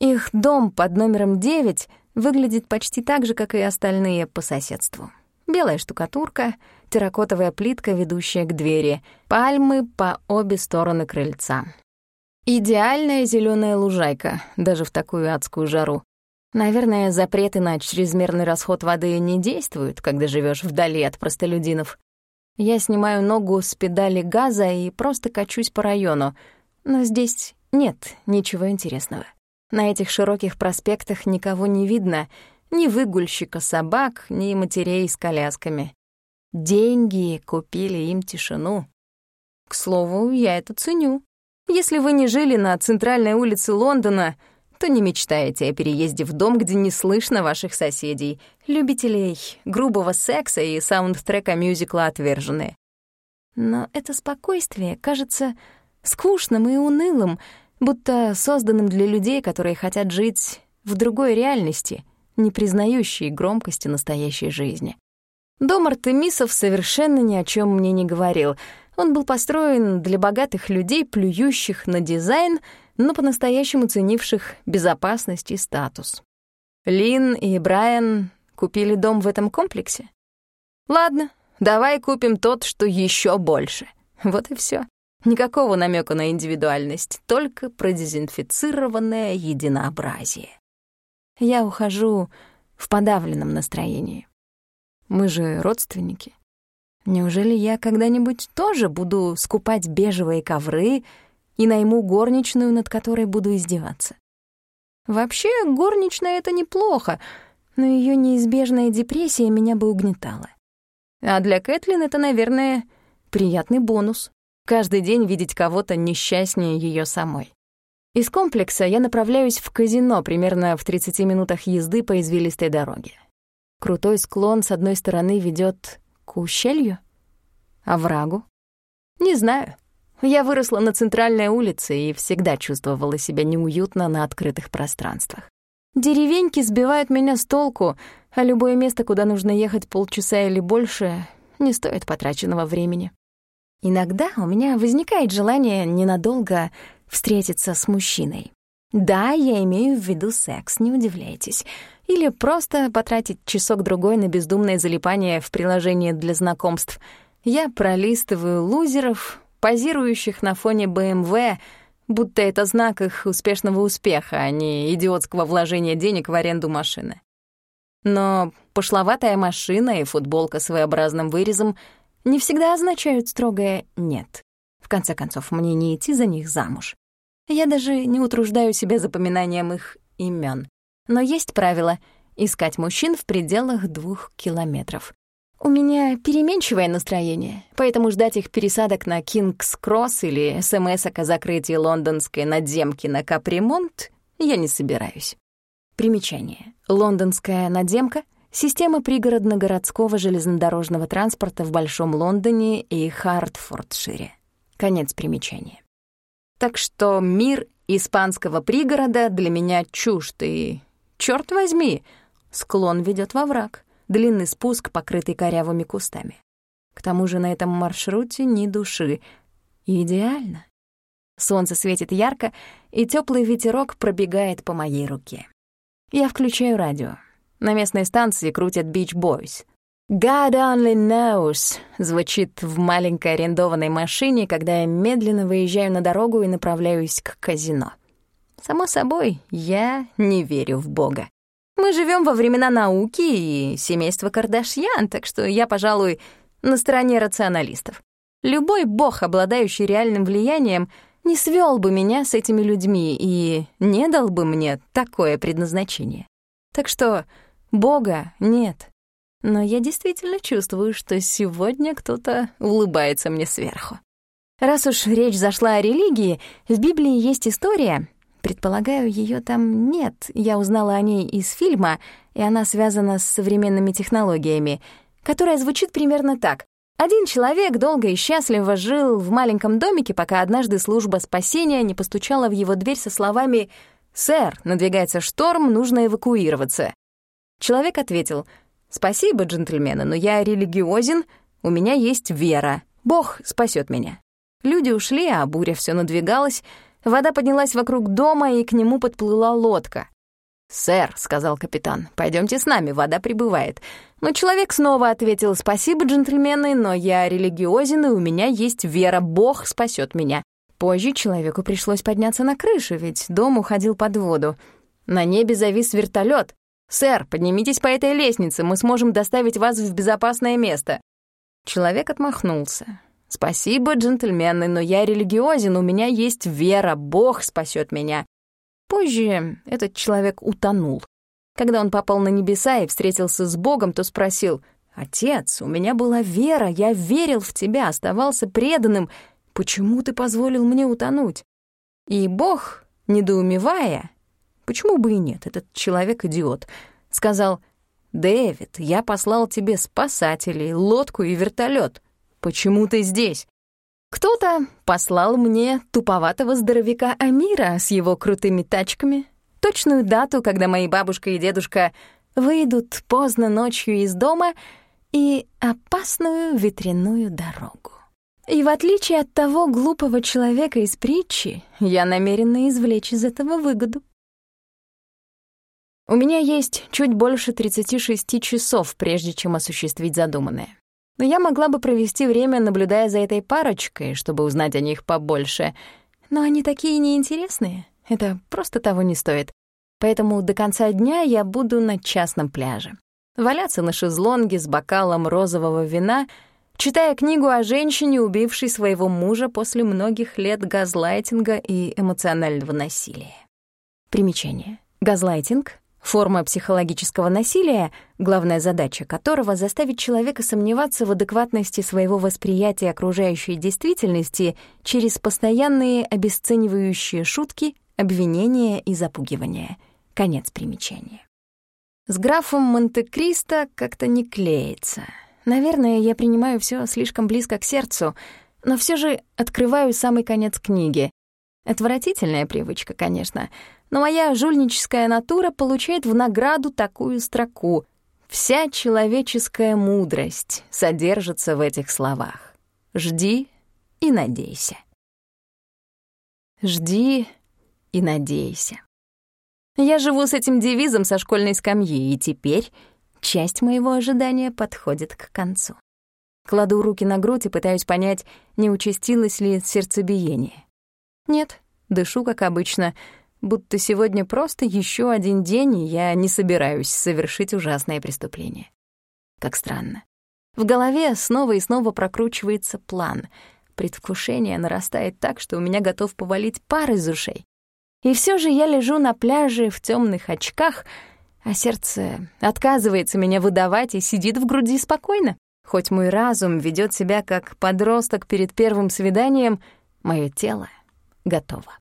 Их дом под номером 9 выглядит почти так же, как и остальные по соседству. Белая штукатурка, терракотовая плитка, ведущая к двери, пальмы по обе стороны крыльца. Идеальная зеленая лужайка, даже в такую адскую жару. Наверное, запреты на чрезмерный расход воды не действуют, когда живешь вдали от простолюдинов. Я снимаю ногу с педали газа и просто качусь по району, но здесь нет ничего интересного. На этих широких проспектах никого не видно, ни выгульщика собак, ни матерей с колясками. Деньги купили им тишину. К слову, я это ценю. Если вы не жили на центральной улице Лондона, то не мечтаете о переезде в дом, где не слышно ваших соседей, любителей грубого секса и саундтрека мюзикла «Отверженные». Но это спокойствие кажется скучным и унылым, будто созданным для людей, которые хотят жить в другой реальности, не признающей громкости настоящей жизни. Дом Артемисов совершенно ни о чем мне не говорил. Он был построен для богатых людей, плюющих на дизайн, но по-настоящему ценивших безопасность и статус. Лин и Брайан купили дом в этом комплексе? Ладно, давай купим тот, что еще больше. Вот и все. Никакого намека на индивидуальность, только продезинфицированное единообразие. Я ухожу в подавленном настроении. Мы же родственники. Неужели я когда-нибудь тоже буду скупать бежевые ковры и найму горничную, над которой буду издеваться? Вообще, горничная — это неплохо, но ее неизбежная депрессия меня бы угнетала. А для Кэтлин это, наверное, приятный бонус каждый день видеть кого-то несчастнее ее самой. Из комплекса я направляюсь в казино примерно в 30 минутах езды по извилистой дороге. Крутой склон с одной стороны ведет к ущелью, а врагу? Не знаю. Я выросла на центральной улице и всегда чувствовала себя неуютно на открытых пространствах. Деревеньки сбивают меня с толку, а любое место, куда нужно ехать полчаса или больше, не стоит потраченного времени. Иногда у меня возникает желание ненадолго встретиться с мужчиной. Да, я имею в виду секс, не удивляйтесь. Или просто потратить часок-другой на бездумное залипание в приложение для знакомств. Я пролистываю лузеров, позирующих на фоне БМВ, будто это знак их успешного успеха, а не идиотского вложения денег в аренду машины. Но пошловатая машина и футболка с своеобразным вырезом — не всегда означают строгое «нет». В конце концов, мне не идти за них замуж. Я даже не утруждаю себя запоминанием их имен. Но есть правило — искать мужчин в пределах двух километров. У меня переменчивое настроение, поэтому ждать их пересадок на Кингс-Кросс или смс о закрытии лондонской надземки на Капремонт я не собираюсь. Примечание. Лондонская надземка — Система пригородно-городского железнодорожного транспорта в Большом Лондоне и Хартфордшире. Конец примечания. Так что мир испанского пригорода для меня чужд, и, черт возьми, склон ведет во враг, длинный спуск, покрытый корявыми кустами. К тому же на этом маршруте ни души. Идеально. Солнце светит ярко, и теплый ветерок пробегает по моей руке. Я включаю радио. На местной станции крутят Beach Boys. «God only knows» звучит в маленькой арендованной машине, когда я медленно выезжаю на дорогу и направляюсь к казино. Само собой, я не верю в Бога. Мы живем во времена науки и семейства Кардашьян, так что я, пожалуй, на стороне рационалистов. Любой бог, обладающий реальным влиянием, не свел бы меня с этими людьми и не дал бы мне такое предназначение. Так что Бога нет. Но я действительно чувствую, что сегодня кто-то улыбается мне сверху. Раз уж речь зашла о религии, в Библии есть история, предполагаю, ее там нет, я узнала о ней из фильма, и она связана с современными технологиями, которая звучит примерно так. Один человек долго и счастливо жил в маленьком домике, пока однажды служба спасения не постучала в его дверь со словами «Сэр, надвигается шторм, нужно эвакуироваться». Человек ответил, «Спасибо, джентльмены, но я религиозен, у меня есть вера, Бог спасет меня». Люди ушли, а буря все надвигалась, вода поднялась вокруг дома, и к нему подплыла лодка. «Сэр», — сказал капитан, — «пойдемте с нами, вода прибывает». Но человек снова ответил, «Спасибо, джентльмены, но я религиозен, и у меня есть вера, Бог спасет меня». Позже человеку пришлось подняться на крышу, ведь дом уходил под воду. На небе завис вертолет. «Сэр, поднимитесь по этой лестнице, мы сможем доставить вас в безопасное место». Человек отмахнулся. «Спасибо, джентльмены, но я религиозен, у меня есть вера, Бог спасет меня». Позже этот человек утонул. Когда он попал на небеса и встретился с Богом, то спросил, «Отец, у меня была вера, я верил в тебя, оставался преданным. Почему ты позволил мне утонуть?» И Бог, недоумевая, Почему бы и нет, этот человек идиот. Сказал, «Дэвид, я послал тебе спасателей, лодку и вертолет. Почему ты здесь?» Кто-то послал мне туповатого здоровяка Амира с его крутыми тачками, точную дату, когда мои бабушка и дедушка выйдут поздно ночью из дома и опасную ветряную дорогу. И в отличие от того глупого человека из притчи, я намерена извлечь из этого выгоду. У меня есть чуть больше 36 часов, прежде чем осуществить задуманное. Но я могла бы провести время, наблюдая за этой парочкой, чтобы узнать о них побольше. Но они такие неинтересные. Это просто того не стоит. Поэтому до конца дня я буду на частном пляже. Валяться на шезлонге с бокалом розового вина, читая книгу о женщине, убившей своего мужа после многих лет газлайтинга и эмоционального насилия. Примечание. Газлайтинг Форма психологического насилия, главная задача которого — заставить человека сомневаться в адекватности своего восприятия окружающей действительности через постоянные обесценивающие шутки, обвинения и запугивания. Конец примечания. С графом Монте-Кристо как-то не клеится. Наверное, я принимаю все слишком близко к сердцу, но все же открываю самый конец книги. Отвратительная привычка, конечно — но моя жульническая натура получает в награду такую строку. Вся человеческая мудрость содержится в этих словах. Жди и надейся. Жди и надейся. Я живу с этим девизом со школьной скамьи, и теперь часть моего ожидания подходит к концу. Кладу руки на грудь и пытаюсь понять, не участилось ли сердцебиение. Нет, дышу, как обычно — будто сегодня просто еще один день, и я не собираюсь совершить ужасное преступление. Как странно. В голове снова и снова прокручивается план. Предвкушение нарастает так, что у меня готов повалить пар из ушей. И все же я лежу на пляже в темных очках, а сердце отказывается меня выдавать и сидит в груди спокойно. Хоть мой разум ведет себя как подросток перед первым свиданием, мое тело готово.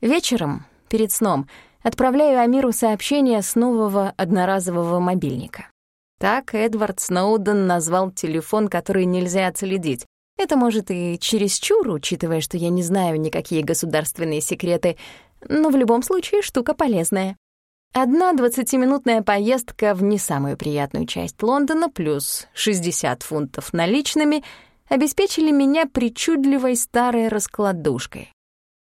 Вечером перед сном, отправляю Амиру сообщение с нового одноразового мобильника. Так Эдвард Сноуден назвал телефон, который нельзя отследить. Это может и чересчур, учитывая, что я не знаю никакие государственные секреты, но в любом случае штука полезная. Одна двадцатиминутная поездка в не самую приятную часть Лондона плюс 60 фунтов наличными обеспечили меня причудливой старой раскладушкой.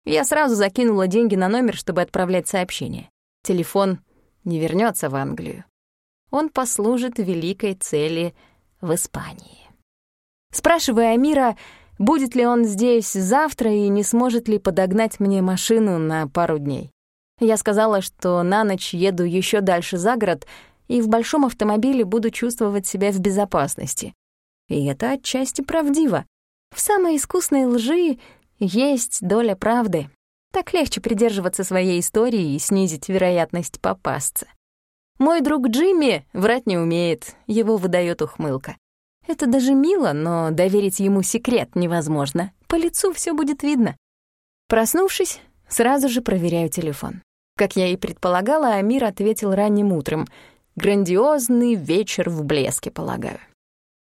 Я сразу закинула деньги на номер, чтобы отправлять сообщение. Телефон не вернется в Англию. Он послужит великой цели в Испании. Спрашивая Амира, будет ли он здесь завтра и не сможет ли подогнать мне машину на пару дней. Я сказала, что на ночь еду еще дальше за город и в большом автомобиле буду чувствовать себя в безопасности. И это отчасти правдиво. В самой искусной лжи есть доля правды. Так легче придерживаться своей истории и снизить вероятность попасться. Мой друг Джимми врать не умеет, его выдает ухмылка. Это даже мило, но доверить ему секрет невозможно. По лицу все будет видно. Проснувшись, сразу же проверяю телефон. Как я и предполагала, Амир ответил ранним утром. Грандиозный вечер в блеске, полагаю.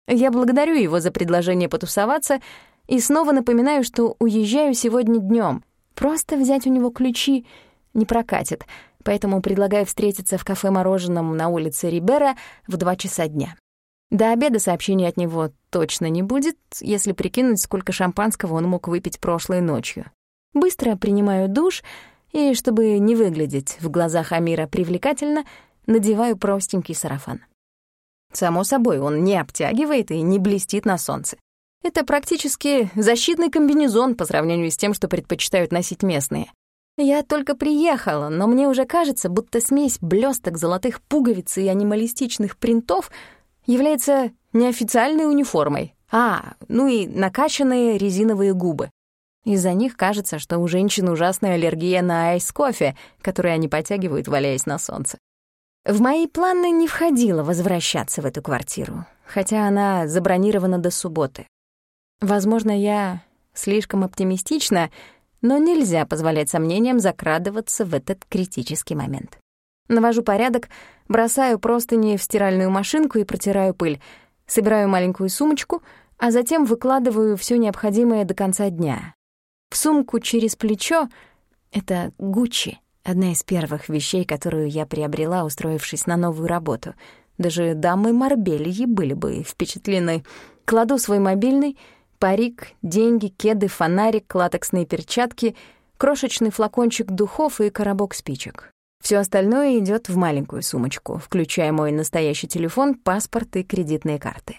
Я благодарю его за предложение потусоваться и снова напоминаю, что уезжаю сегодня днем. Просто взять у него ключи не прокатит, поэтому предлагаю встретиться в кафе-мороженом на улице Рибера в два часа дня. До обеда сообщений от него точно не будет, если прикинуть, сколько шампанского он мог выпить прошлой ночью. Быстро принимаю душ и, чтобы не выглядеть в глазах Амира привлекательно, надеваю простенький сарафан. Само собой, он не обтягивает и не блестит на солнце. Это практически защитный комбинезон по сравнению с тем, что предпочитают носить местные. Я только приехала, но мне уже кажется, будто смесь блесток, золотых пуговиц и анималистичных принтов является неофициальной униформой. А, ну и накачанные резиновые губы. Из-за них кажется, что у женщин ужасная аллергия на айс-кофе, который они потягивают, валяясь на солнце. В мои планы не входило возвращаться в эту квартиру, хотя она забронирована до субботы. Возможно, я слишком оптимистична, но нельзя позволять сомнениям закрадываться в этот критический момент. Навожу порядок, бросаю простыни в стиральную машинку и протираю пыль, собираю маленькую сумочку, а затем выкладываю все необходимое до конца дня. В сумку через плечо — это Гуччи, одна из первых вещей, которую я приобрела, устроившись на новую работу. Даже дамы Марбельи были бы впечатлены. Кладу свой мобильный, парик, деньги, кеды, фонарик, латексные перчатки, крошечный флакончик духов и коробок спичек. Все остальное идет в маленькую сумочку, включая мой настоящий телефон, паспорт и кредитные карты.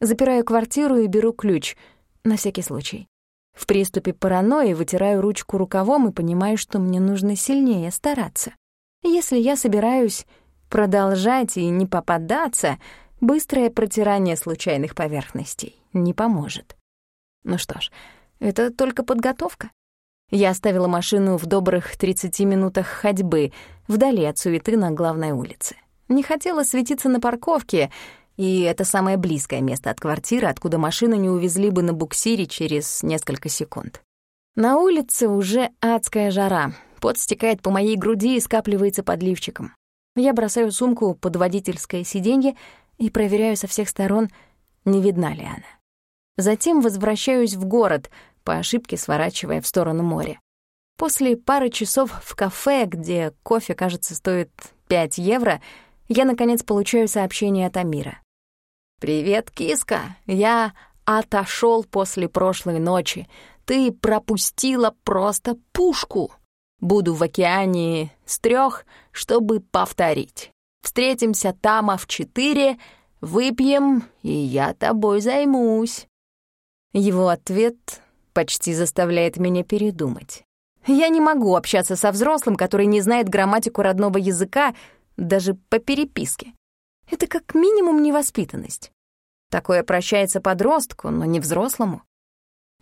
Запираю квартиру и беру ключ, на всякий случай. В приступе паранойи вытираю ручку рукавом и понимаю, что мне нужно сильнее стараться. Если я собираюсь продолжать и не попадаться, быстрое протирание случайных поверхностей не поможет. Ну что ж, это только подготовка. Я оставила машину в добрых 30 минутах ходьбы, вдали от суеты на главной улице. Не хотела светиться на парковке, и это самое близкое место от квартиры, откуда машину не увезли бы на буксире через несколько секунд. На улице уже адская жара. Пот стекает по моей груди и скапливается под лифчиком. Я бросаю сумку под водительское сиденье и проверяю со всех сторон, не видна ли она. Затем возвращаюсь в город, по ошибке сворачивая в сторону моря. После пары часов в кафе, где кофе, кажется, стоит 5 евро, я, наконец, получаю сообщение от Амира. «Привет, киска. Я отошел после прошлой ночи. Ты пропустила просто пушку. Буду в океане с трех, чтобы повторить. Встретимся там а в четыре, выпьем, и я тобой займусь». Его ответ почти заставляет меня передумать. Я не могу общаться со взрослым, который не знает грамматику родного языка даже по переписке. Это как минимум невоспитанность. Такое прощается подростку, но не взрослому.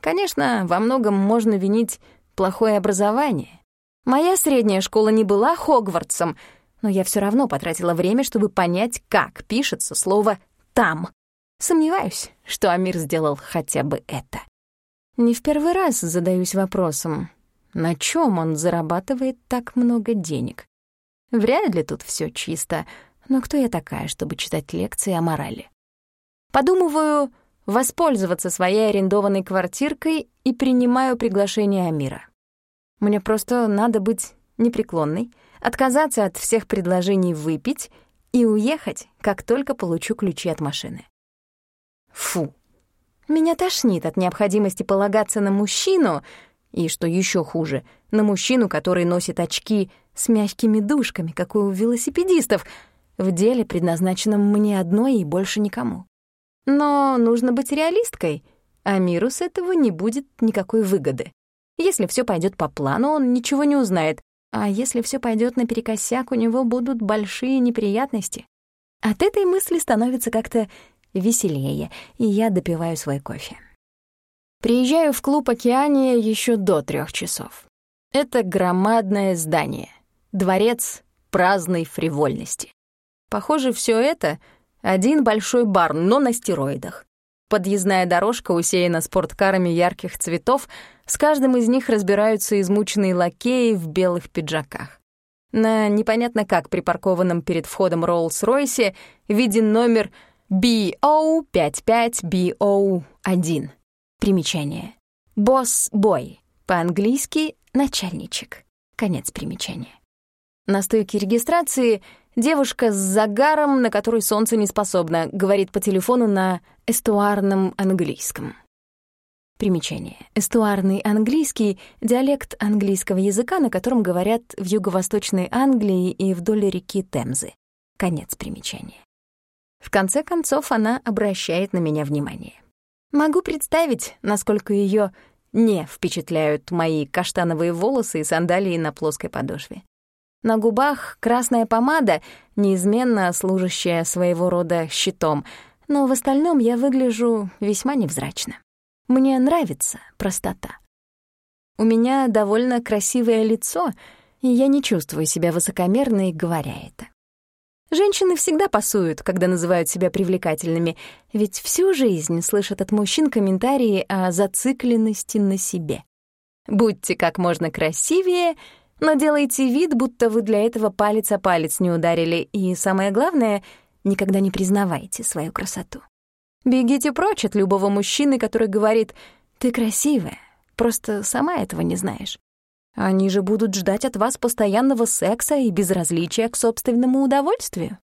Конечно, во многом можно винить плохое образование. Моя средняя школа не была Хогвартсом, но я все равно потратила время, чтобы понять, как пишется слово «там». Сомневаюсь, что Амир сделал хотя бы это. Не в первый раз задаюсь вопросом, на чем он зарабатывает так много денег. Вряд ли тут все чисто, но кто я такая, чтобы читать лекции о морали? Подумываю воспользоваться своей арендованной квартиркой и принимаю приглашение Амира. Мне просто надо быть непреклонной, отказаться от всех предложений выпить и уехать, как только получу ключи от машины. Фу. Меня тошнит от необходимости полагаться на мужчину, и, что еще хуже, на мужчину, который носит очки с мягкими дужками, как у велосипедистов, в деле, предназначенном мне одной и больше никому. Но нужно быть реалисткой, а миру с этого не будет никакой выгоды. Если все пойдет по плану, он ничего не узнает, а если все пойдет наперекосяк, у него будут большие неприятности. От этой мысли становится как-то веселее, и я допиваю свой кофе. Приезжаю в клуб «Океания» еще до трех часов. Это громадное здание, дворец праздной фривольности. Похоже, все это — один большой бар, но на стероидах. Подъездная дорожка усеяна спорткарами ярких цветов, с каждым из них разбираются измученные лакеи в белых пиджаках. На непонятно как припаркованном перед входом Роллс-Ройсе виден номер BO55BO1. Примечание. Босс-бой. По-английски «начальничек». Конец примечания. На стойке регистрации девушка с загаром, на который солнце не способно, говорит по телефону на эстуарном английском. Примечание. Эстуарный английский — диалект английского языка, на котором говорят в юго-восточной Англии и вдоль реки Темзы. Конец примечания. В конце концов, она обращает на меня внимание. Могу представить, насколько ее не впечатляют мои каштановые волосы и сандалии на плоской подошве. На губах красная помада, неизменно служащая своего рода щитом, но в остальном я выгляжу весьма невзрачно. Мне нравится простота. У меня довольно красивое лицо, и я не чувствую себя высокомерной, говоря это. Женщины всегда пасуют, когда называют себя привлекательными, ведь всю жизнь слышат от мужчин комментарии о зацикленности на себе. Будьте как можно красивее, но делайте вид, будто вы для этого палец о палец не ударили, и самое главное, никогда не признавайте свою красоту. Бегите прочь от любого мужчины, который говорит «ты красивая, просто сама этого не знаешь». Они же будут ждать от вас постоянного секса и безразличия к собственному удовольствию.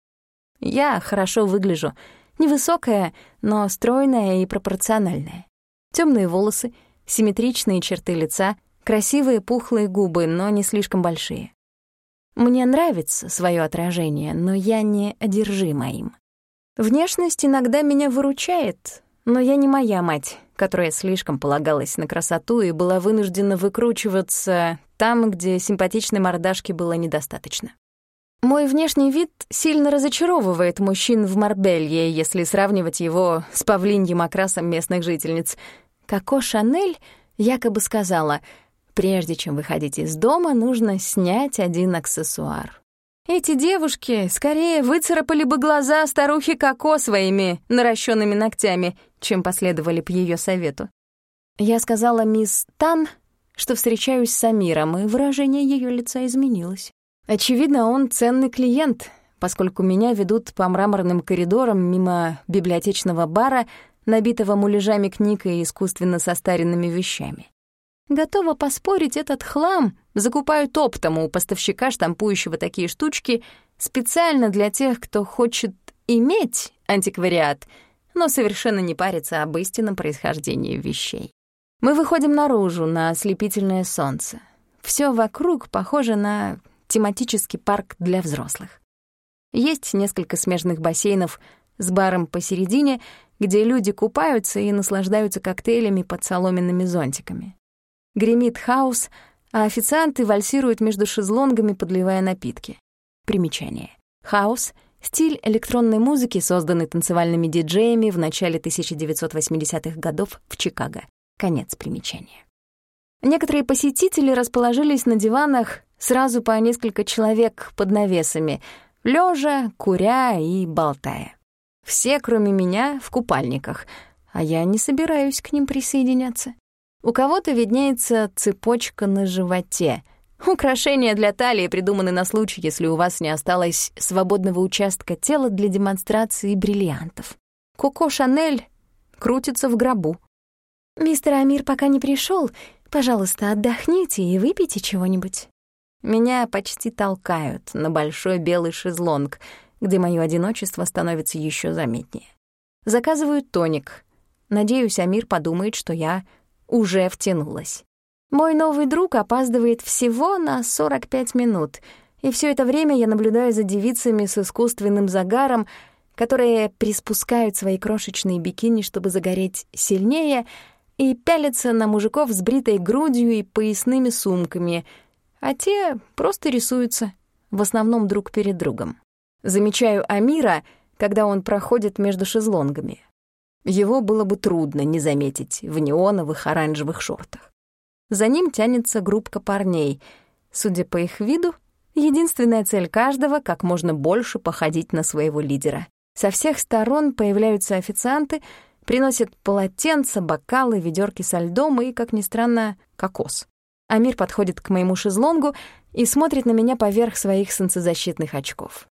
Я хорошо выгляжу, невысокая, но стройная и пропорциональная. Темные волосы, симметричные черты лица, красивые пухлые губы, но не слишком большие. Мне нравится свое отражение, но я не одержима им. Внешность иногда меня выручает, но я не моя мать, которая слишком полагалась на красоту и была вынуждена выкручиваться там, где симпатичной мордашки было недостаточно. Мой внешний вид сильно разочаровывает мужчин в Марбелье, если сравнивать его с павлиньим окрасом местных жительниц. Коко Шанель якобы сказала, прежде чем выходить из дома, нужно снять один аксессуар. Эти девушки скорее выцарапали бы глаза старухи Коко своими наращенными ногтями, чем последовали по ее совету. Я сказала мисс Тан, что встречаюсь с Амиром, и выражение ее лица изменилось. Очевидно, он ценный клиент, поскольку меня ведут по мраморным коридорам мимо библиотечного бара, набитого муляжами книг и искусственно состаренными вещами. Готова поспорить, этот хлам закупают оптом у поставщика, штампующего такие штучки, специально для тех, кто хочет иметь антиквариат, но совершенно не парится об истинном происхождении вещей. Мы выходим наружу, на ослепительное солнце. Все вокруг похоже на тематический парк для взрослых. Есть несколько смежных бассейнов с баром посередине, где люди купаются и наслаждаются коктейлями под соломенными зонтиками. Гремит хаос, а официанты вальсируют между шезлонгами, подливая напитки. Примечание. Хаос — стиль электронной музыки, созданный танцевальными диджеями в начале 1980-х годов в Чикаго. Конец примечания. Некоторые посетители расположились на диванах сразу по несколько человек под навесами, лежа, куря и болтая. Все, кроме меня, в купальниках, а я не собираюсь к ним присоединяться. У кого-то виднеется цепочка на животе. Украшения для талии придуманы на случай, если у вас не осталось свободного участка тела для демонстрации бриллиантов. Коко Шанель крутится в гробу. «Мистер Амир пока не пришел. Пожалуйста, отдохните и выпейте чего-нибудь». Меня почти толкают на большой белый шезлонг, где мое одиночество становится еще заметнее. Заказываю тоник. Надеюсь, Амир подумает, что я уже втянулась. Мой новый друг опаздывает всего на 45 минут, и все это время я наблюдаю за девицами с искусственным загаром, которые приспускают свои крошечные бикини, чтобы загореть сильнее, и пялятся на мужиков с бритой грудью и поясными сумками, а те просто рисуются, в основном друг перед другом. Замечаю Амира, когда он проходит между шезлонгами. Его было бы трудно не заметить в неоновых оранжевых шортах. За ним тянется группка парней. Судя по их виду, единственная цель каждого — как можно больше походить на своего лидера. Со всех сторон появляются официанты, приносят полотенца, бокалы, ведерки со льдом и, как ни странно, кокос. Амир подходит к моему шезлонгу и смотрит на меня поверх своих солнцезащитных очков.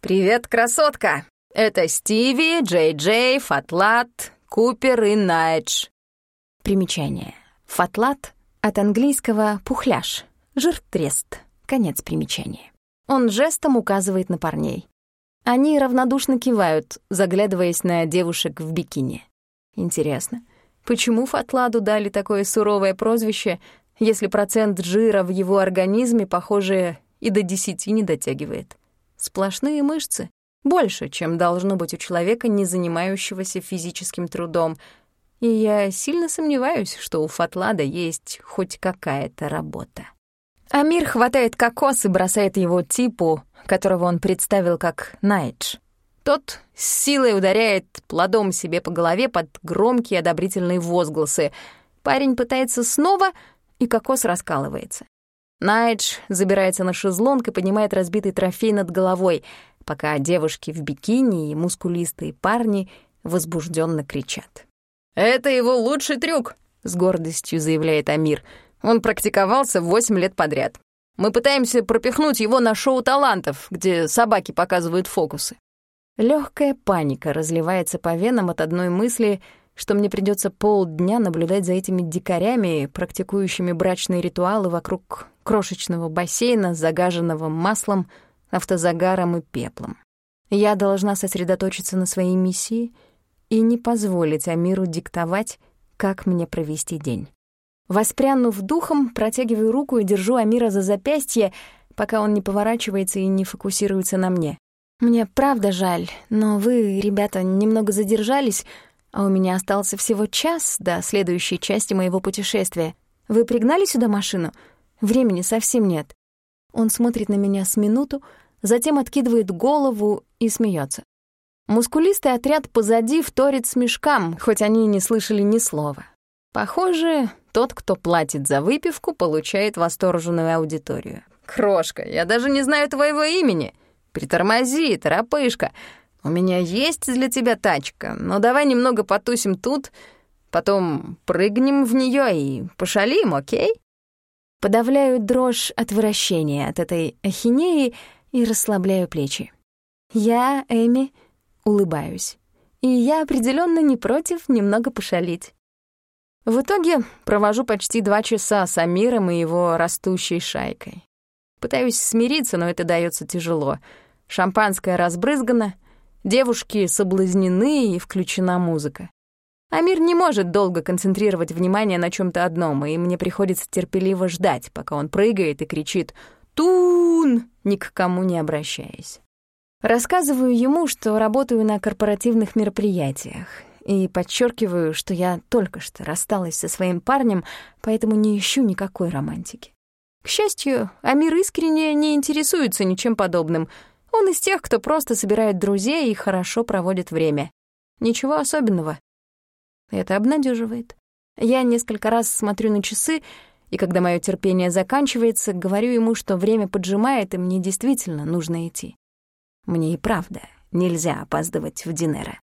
«Привет, красотка!» Это Стиви, Джей Джей, Фатлат, Купер и Найдж. Примечание. Фатлат от английского «пухляж», «жиртрест». Конец примечания. Он жестом указывает на парней. Они равнодушно кивают, заглядываясь на девушек в бикини. Интересно, почему Фатладу дали такое суровое прозвище, если процент жира в его организме, похоже, и до десяти не дотягивает? Сплошные мышцы. Больше, чем должно быть у человека, не занимающегося физическим трудом. И я сильно сомневаюсь, что у Фатлада есть хоть какая-то работа. Амир хватает кокос и бросает его типу, которого он представил как Найдж. Тот с силой ударяет плодом себе по голове под громкие одобрительные возгласы. Парень пытается снова, и кокос раскалывается. Найдж забирается на шезлонг и поднимает разбитый трофей над головой — пока девушки в бикини и мускулистые парни возбужденно кричат. «Это его лучший трюк», — с гордостью заявляет Амир. «Он практиковался восемь лет подряд. Мы пытаемся пропихнуть его на шоу талантов, где собаки показывают фокусы». Легкая паника разливается по венам от одной мысли, что мне придется полдня наблюдать за этими дикарями, практикующими брачные ритуалы вокруг крошечного бассейна, загаженного маслом, автозагаром и пеплом. Я должна сосредоточиться на своей миссии и не позволить Амиру диктовать, как мне провести день. Воспрянув духом, протягиваю руку и держу Амира за запястье, пока он не поворачивается и не фокусируется на мне. Мне правда жаль, но вы, ребята, немного задержались, а у меня остался всего час до следующей части моего путешествия. Вы пригнали сюда машину? Времени совсем нет. Он смотрит на меня с минуту, затем откидывает голову и смеется. Мускулистый отряд позади вторит смешкам, хоть они и не слышали ни слова. Похоже, тот, кто платит за выпивку, получает восторженную аудиторию. «Крошка, я даже не знаю твоего имени!» Притормози, торопышка. У меня есть для тебя тачка, но давай немного потусим тут, потом прыгнем в нее и пошалим, окей?» Подавляю дрожь отвращения от этой ахинеи и расслабляю плечи. Я, Эми, улыбаюсь. И я определенно не против немного пошалить. В итоге провожу почти два часа с Амиром и его растущей шайкой. Пытаюсь смириться, но это дается тяжело — Шампанское разбрызгано, девушки соблазнены и включена музыка. Амир не может долго концентрировать внимание на чем то одном, и мне приходится терпеливо ждать, пока он прыгает и кричит «Тун!», ни к кому не обращаясь. Рассказываю ему, что работаю на корпоративных мероприятиях, и подчеркиваю, что я только что рассталась со своим парнем, поэтому не ищу никакой романтики. К счастью, Амир искренне не интересуется ничем подобным — он из тех, кто просто собирает друзей и хорошо проводит время. Ничего особенного. Это обнадеживает. Я несколько раз смотрю на часы, и когда мое терпение заканчивается, говорю ему, что время поджимает, и мне действительно нужно идти. Мне и правда нельзя опаздывать в Динера.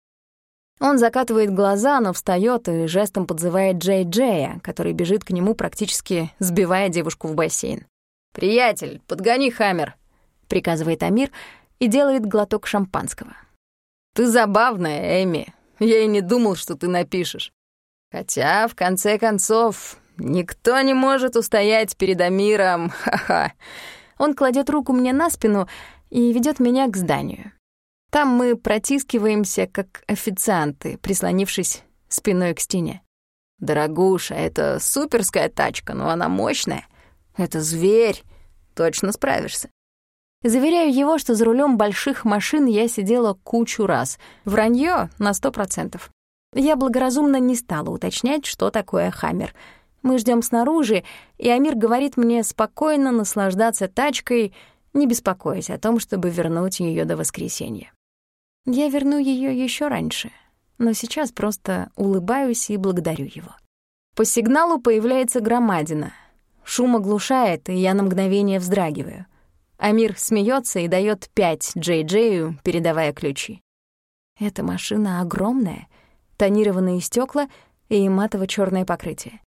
Он закатывает глаза, но встаёт и жестом подзывает Джей Джея, который бежит к нему, практически сбивая девушку в бассейн. «Приятель, подгони Хаммер», — приказывает Амир, и делает глоток шампанского. «Ты забавная, Эми. Я и не думал, что ты напишешь. Хотя, в конце концов, никто не может устоять перед Амиром. Ха-ха». Он кладет руку мне на спину и ведет меня к зданию. Там мы протискиваемся, как официанты, прислонившись спиной к стене. «Дорогуша, это суперская тачка, но она мощная. Это зверь. Точно справишься». Заверяю его, что за рулем больших машин я сидела кучу раз. Вранье на сто процентов. Я благоразумно не стала уточнять, что такое «Хаммер». Мы ждем снаружи, и Амир говорит мне спокойно наслаждаться тачкой, не беспокоясь о том, чтобы вернуть ее до воскресенья. Я верну ее еще раньше, но сейчас просто улыбаюсь и благодарю его. По сигналу появляется громадина. Шум оглушает, и я на мгновение вздрагиваю. Амир смеется и дает пять Джей Джею, передавая ключи. Эта машина огромная, тонированные стекла и матово черное покрытие.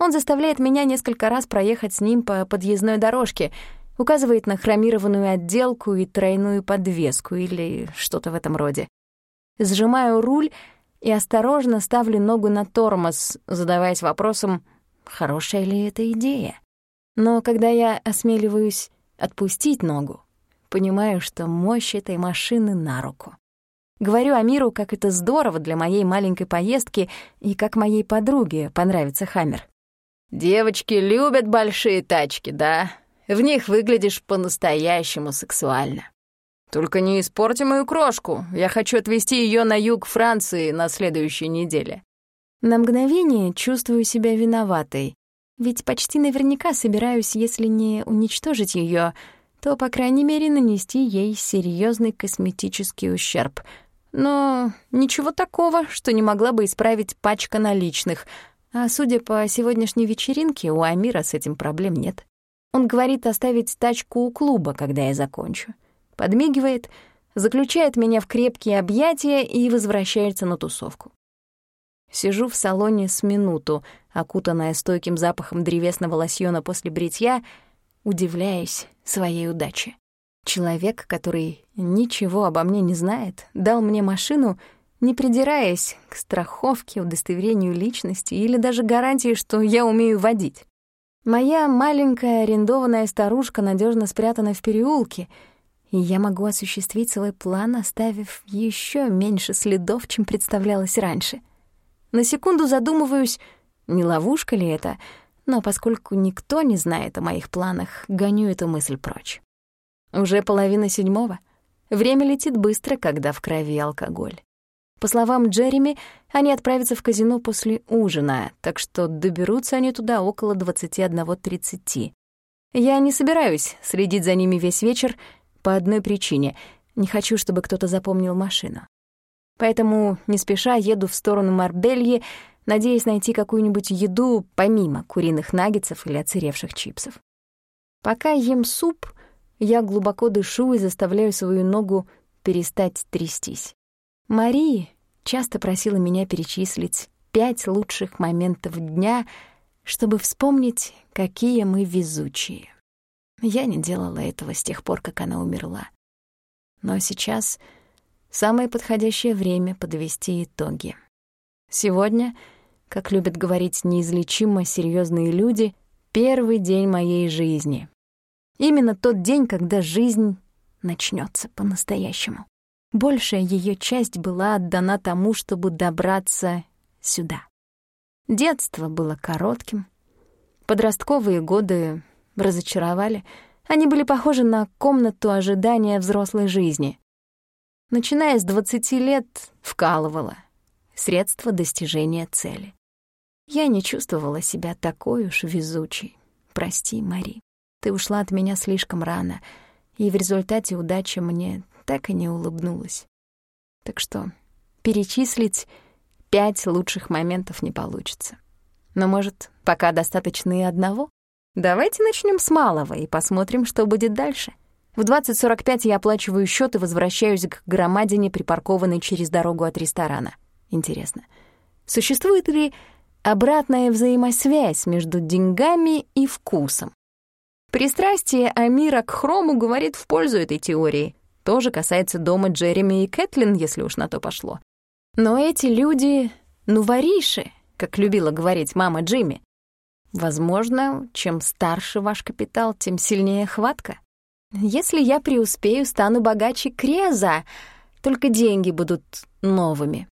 Он заставляет меня несколько раз проехать с ним по подъездной дорожке, указывает на хромированную отделку и тройную подвеску или что-то в этом роде. Сжимаю руль и осторожно ставлю ногу на тормоз, задаваясь вопросом, хорошая ли это идея. Но когда я осмеливаюсь отпустить ногу. Понимаю, что мощь этой машины на руку. Говорю Амиру, как это здорово для моей маленькой поездки и как моей подруге понравится Хаммер. «Девочки любят большие тачки, да? В них выглядишь по-настоящему сексуально. Только не испорти мою крошку. Я хочу отвезти ее на юг Франции на следующей неделе». На мгновение чувствую себя виноватой, ведь почти наверняка собираюсь, если не уничтожить ее, то, по крайней мере, нанести ей серьезный косметический ущерб. Но ничего такого, что не могла бы исправить пачка наличных. А судя по сегодняшней вечеринке, у Амира с этим проблем нет. Он говорит оставить тачку у клуба, когда я закончу. Подмигивает, заключает меня в крепкие объятия и возвращается на тусовку. Сижу в салоне с минуту, окутанная стойким запахом древесного лосьона после бритья, удивляясь своей удаче. Человек, который ничего обо мне не знает, дал мне машину, не придираясь к страховке, удостоверению личности или даже гарантии, что я умею водить. Моя маленькая арендованная старушка надежно спрятана в переулке, и я могу осуществить свой план, оставив еще меньше следов, чем представлялось раньше. На секунду задумываюсь, не ловушка ли это, но поскольку никто не знает о моих планах, гоню эту мысль прочь. Уже половина седьмого. Время летит быстро, когда в крови алкоголь. По словам Джереми, они отправятся в казино после ужина, так что доберутся они туда около 21.30. Я не собираюсь следить за ними весь вечер по одной причине. Не хочу, чтобы кто-то запомнил машину. Поэтому не спеша еду в сторону Марбельи, надеясь найти какую-нибудь еду помимо куриных наггетсов или отсыревших чипсов. Пока ем суп — я глубоко дышу и заставляю свою ногу перестать трястись. Мария часто просила меня перечислить пять лучших моментов дня, чтобы вспомнить, какие мы везучие. Я не делала этого с тех пор, как она умерла. Но сейчас самое подходящее время подвести итоги. Сегодня, как любят говорить неизлечимо серьезные люди, первый день моей жизни. Именно тот день, когда жизнь начнется по-настоящему. Большая ее часть была отдана тому, чтобы добраться сюда. Детство было коротким. Подростковые годы разочаровали. Они были похожи на комнату ожидания взрослой жизни. Начиная с 20 лет вкалывала. Средство достижения цели. Я не чувствовала себя такой уж везучей. Прости, Мари. Ты ушла от меня слишком рано, и в результате удача мне так и не улыбнулась. Так что перечислить пять лучших моментов не получится. Но, может, пока достаточно и одного? Давайте начнем с малого и посмотрим, что будет дальше. В 20.45 я оплачиваю счет и возвращаюсь к громадине, припаркованной через дорогу от ресторана. Интересно, существует ли обратная взаимосвязь между деньгами и вкусом? Пристрастие Амира к хрому говорит в пользу этой теории. Тоже касается дома Джереми и Кэтлин, если уж на то пошло. Но эти люди — ну вориши, как любила говорить мама Джимми. Возможно, чем старше ваш капитал, тем сильнее хватка. Если я преуспею, стану богаче Креза, только деньги будут новыми.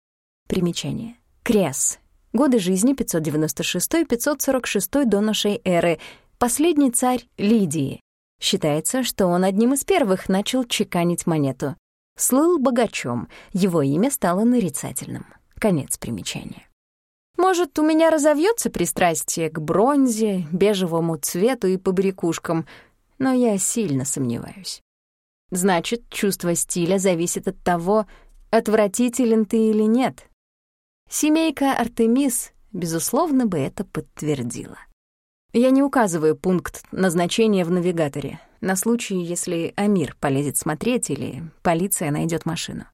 Примечание. Крез. Годы жизни 596-546 до нашей эры — последний царь Лидии. Считается, что он одним из первых начал чеканить монету. Слыл богачом, его имя стало нарицательным. Конец примечания. Может, у меня разовьется пристрастие к бронзе, бежевому цвету и побрякушкам, но я сильно сомневаюсь. Значит, чувство стиля зависит от того, отвратителен ты или нет. Семейка Артемис, безусловно, бы это подтвердила. Я не указываю пункт назначения в навигаторе, на случай, если Амир полезет смотреть или полиция найдет машину.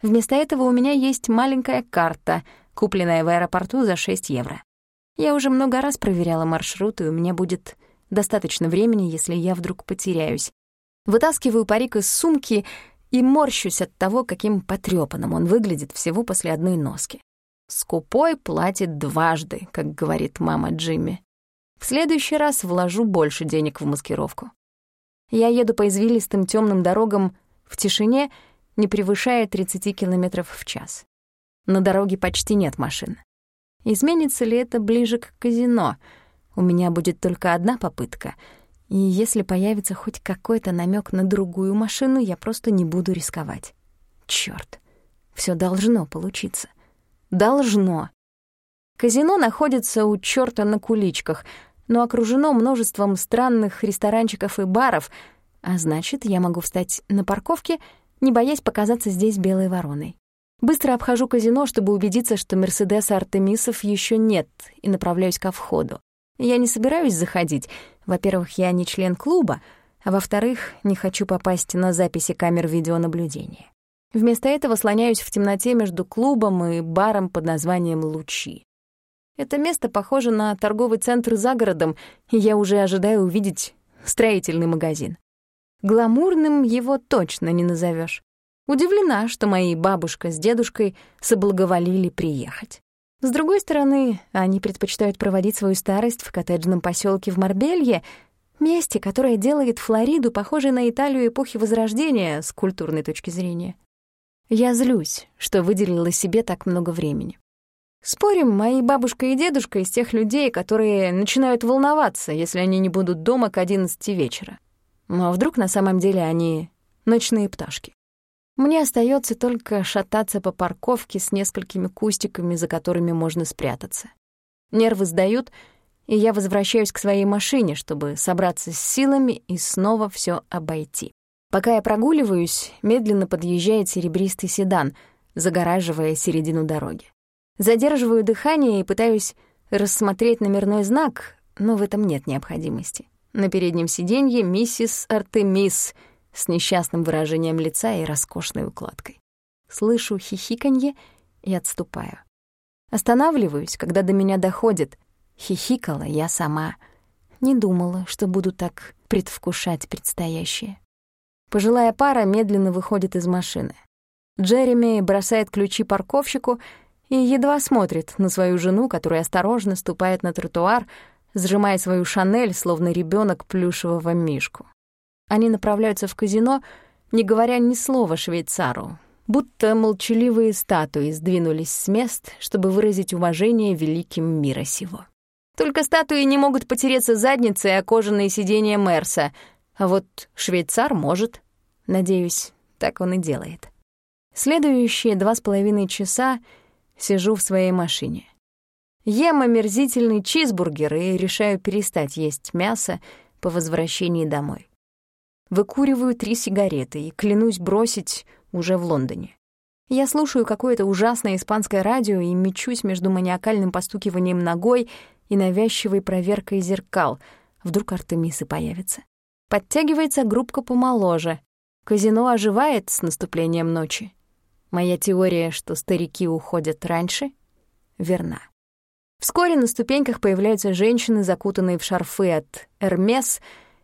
Вместо этого у меня есть маленькая карта, купленная в аэропорту за 6 евро. Я уже много раз проверяла маршрут, и у меня будет достаточно времени, если я вдруг потеряюсь. Вытаскиваю парик из сумки и морщусь от того, каким потрёпанным он выглядит всего после одной носки. «Скупой платит дважды», как говорит мама Джимми. В следующий раз вложу больше денег в маскировку. Я еду по извилистым темным дорогам в тишине, не превышая 30 км в час. На дороге почти нет машин. Изменится ли это ближе к казино? У меня будет только одна попытка, и если появится хоть какой-то намек на другую машину, я просто не буду рисковать. Чёрт, всё должно получиться. Должно. Казино находится у чёрта на куличках — но окружено множеством странных ресторанчиков и баров, а значит, я могу встать на парковке, не боясь показаться здесь белой вороной. Быстро обхожу казино, чтобы убедиться, что Мерседеса Артемисов еще нет, и направляюсь ко входу. Я не собираюсь заходить. Во-первых, я не член клуба, а во-вторых, не хочу попасть на записи камер видеонаблюдения. Вместо этого слоняюсь в темноте между клубом и баром под названием «Лучи». Это место похоже на торговый центр за городом, и я уже ожидаю увидеть строительный магазин. Гламурным его точно не назовешь. Удивлена, что мои бабушка с дедушкой соблаговолили приехать. С другой стороны, они предпочитают проводить свою старость в коттеджном поселке в Марбелье, месте, которое делает Флориду похожей на Италию эпохи Возрождения с культурной точки зрения. Я злюсь, что выделила себе так много времени. Спорим, мои бабушка и дедушка из тех людей, которые начинают волноваться, если они не будут дома к 11 вечера. Но вдруг на самом деле они ночные пташки. Мне остается только шататься по парковке с несколькими кустиками, за которыми можно спрятаться. Нервы сдают, и я возвращаюсь к своей машине, чтобы собраться с силами и снова все обойти. Пока я прогуливаюсь, медленно подъезжает серебристый седан, загораживая середину дороги. Задерживаю дыхание и пытаюсь рассмотреть номерной знак, но в этом нет необходимости. На переднем сиденье миссис Артемис — с несчастным выражением лица и роскошной укладкой. Слышу хихиканье и отступаю. Останавливаюсь, когда до меня доходит. Хихикала я сама. Не думала, что буду так предвкушать предстоящее. Пожилая пара медленно выходит из машины. Джереми бросает ключи парковщику и едва смотрит на свою жену, которая осторожно ступает на тротуар, сжимая свою шанель, словно ребенок плюшевого мишку. Они направляются в казино, не говоря ни слова швейцару, будто молчаливые статуи сдвинулись с мест, чтобы выразить уважение великим мира сего. Только статуи не могут потереться задницей о кожаные сиденья Мерса, а вот швейцар может. Надеюсь, так он и делает. Следующие два с половиной часа сижу в своей машине. Ем омерзительный чизбургер и решаю перестать есть мясо по возвращении домой. Выкуриваю три сигареты и клянусь бросить уже в Лондоне. Я слушаю какое-то ужасное испанское радио и мечусь между маниакальным постукиванием ногой и навязчивой проверкой зеркал. Вдруг Артемисы появится. Подтягивается группка помоложе. Казино оживает с наступлением ночи. Моя теория, что старики уходят раньше, верна. Вскоре на ступеньках появляются женщины, закутанные в шарфы от «Эрмес»,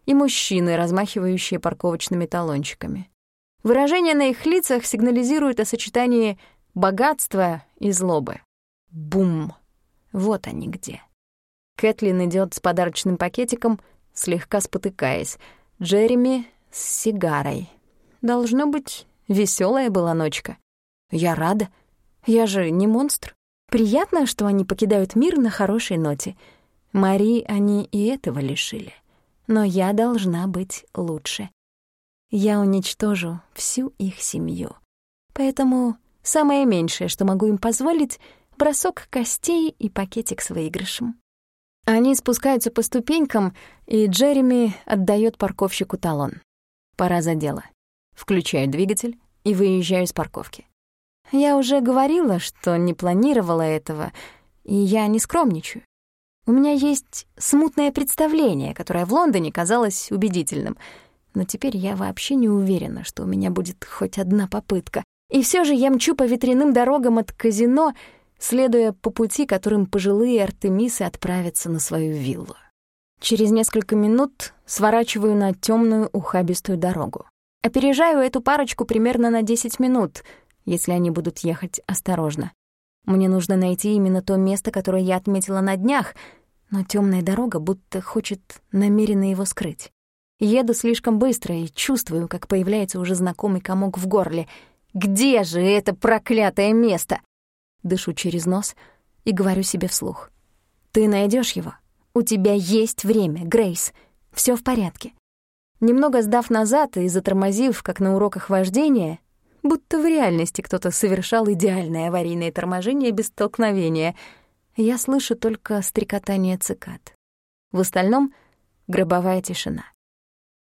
и мужчины, размахивающие парковочными талончиками. Выражения на их лицах сигнализируют о сочетании богатства и злобы. Бум! Вот они где. Кэтлин идет с подарочным пакетиком, слегка спотыкаясь. Джереми с сигарой. Должно быть, веселая была ночка. Я рада. Я же не монстр. Приятно, что они покидают мир на хорошей ноте. Мари они и этого лишили но я должна быть лучше. Я уничтожу всю их семью. Поэтому самое меньшее, что могу им позволить, бросок костей и пакетик с выигрышем. Они спускаются по ступенькам, и Джереми отдает парковщику талон. Пора за дело. Включаю двигатель и выезжаю с парковки. Я уже говорила, что не планировала этого, и я не скромничаю. У меня есть смутное представление, которое в Лондоне казалось убедительным. Но теперь я вообще не уверена, что у меня будет хоть одна попытка. И все же я мчу по ветряным дорогам от казино, следуя по пути, которым пожилые Артемисы отправятся на свою виллу. Через несколько минут сворачиваю на темную ухабистую дорогу. Опережаю эту парочку примерно на 10 минут, если они будут ехать осторожно. Мне нужно найти именно то место, которое я отметила на днях — но темная дорога будто хочет намеренно его скрыть. Еду слишком быстро и чувствую, как появляется уже знакомый комок в горле. «Где же это проклятое место?» Дышу через нос и говорю себе вслух. «Ты найдешь его. У тебя есть время, Грейс. Все в порядке». Немного сдав назад и затормозив, как на уроках вождения, будто в реальности кто-то совершал идеальное аварийное торможение без столкновения — я слышу только стрекотание цикад. В остальном — гробовая тишина.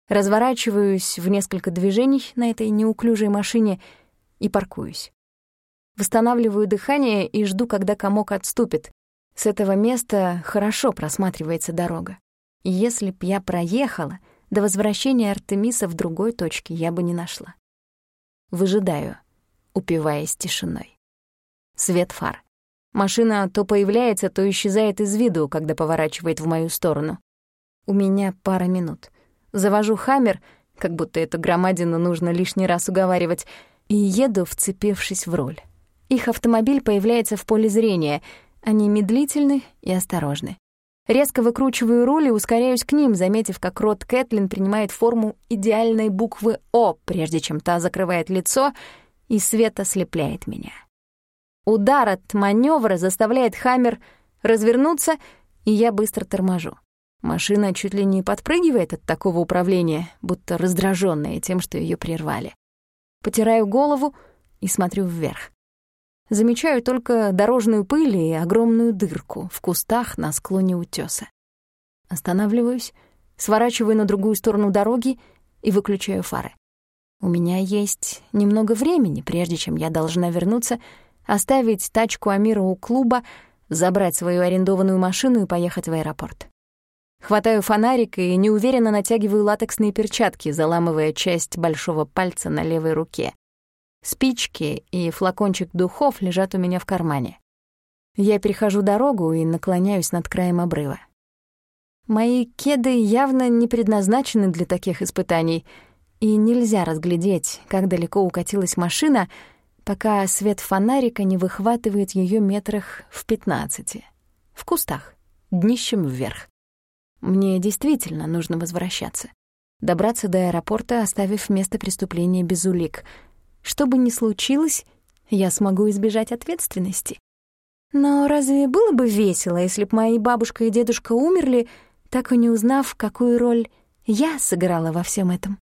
Разворачиваюсь в несколько движений на этой неуклюжей машине и паркуюсь. Восстанавливаю дыхание и жду, когда комок отступит. С этого места хорошо просматривается дорога. Если б я проехала, до возвращения Артемиса в другой точке я бы не нашла. Выжидаю, упиваясь тишиной. Свет фар. Машина то появляется, то исчезает из виду, когда поворачивает в мою сторону. У меня пара минут. Завожу хаммер как будто эту громадину нужно лишний раз уговаривать, и еду, вцепившись в руль. Их автомобиль появляется в поле зрения, они медлительны и осторожны. Резко выкручиваю руль и ускоряюсь к ним, заметив, как рот Кэтлин принимает форму идеальной буквы «О», прежде чем та закрывает лицо, и свет ослепляет меня. Удар от маневра заставляет Хаммер развернуться, и я быстро торможу. Машина чуть ли не подпрыгивает от такого управления, будто раздраженная тем, что ее прервали. Потираю голову и смотрю вверх. Замечаю только дорожную пыль и огромную дырку в кустах на склоне утёса. Останавливаюсь, сворачиваю на другую сторону дороги и выключаю фары. У меня есть немного времени, прежде чем я должна вернуться, оставить тачку Амира у клуба, забрать свою арендованную машину и поехать в аэропорт. Хватаю фонарик и неуверенно натягиваю латексные перчатки, заламывая часть большого пальца на левой руке. Спички и флакончик духов лежат у меня в кармане. Я перехожу дорогу и наклоняюсь над краем обрыва. Мои кеды явно не предназначены для таких испытаний, и нельзя разглядеть, как далеко укатилась машина, пока свет фонарика не выхватывает ее метрах в пятнадцати. В кустах, днищем вверх. Мне действительно нужно возвращаться. Добраться до аэропорта, оставив место преступления без улик. Что бы ни случилось, я смогу избежать ответственности. Но разве было бы весело, если б мои бабушка и дедушка умерли, так и не узнав, какую роль я сыграла во всем этом?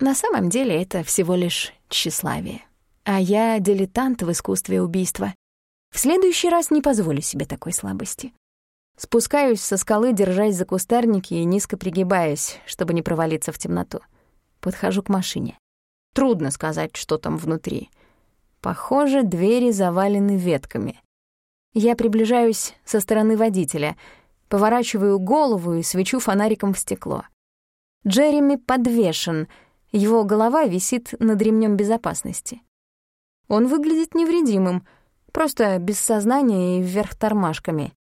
На самом деле это всего лишь тщеславие. А я дилетант в искусстве убийства. В следующий раз не позволю себе такой слабости. Спускаюсь со скалы, держась за кустарники и низко пригибаясь, чтобы не провалиться в темноту. Подхожу к машине. Трудно сказать, что там внутри. Похоже, двери завалены ветками. Я приближаюсь со стороны водителя, поворачиваю голову и свечу фонариком в стекло. Джереми подвешен, его голова висит над ремнем безопасности. Он выглядит невредимым, просто без сознания и вверх тормашками.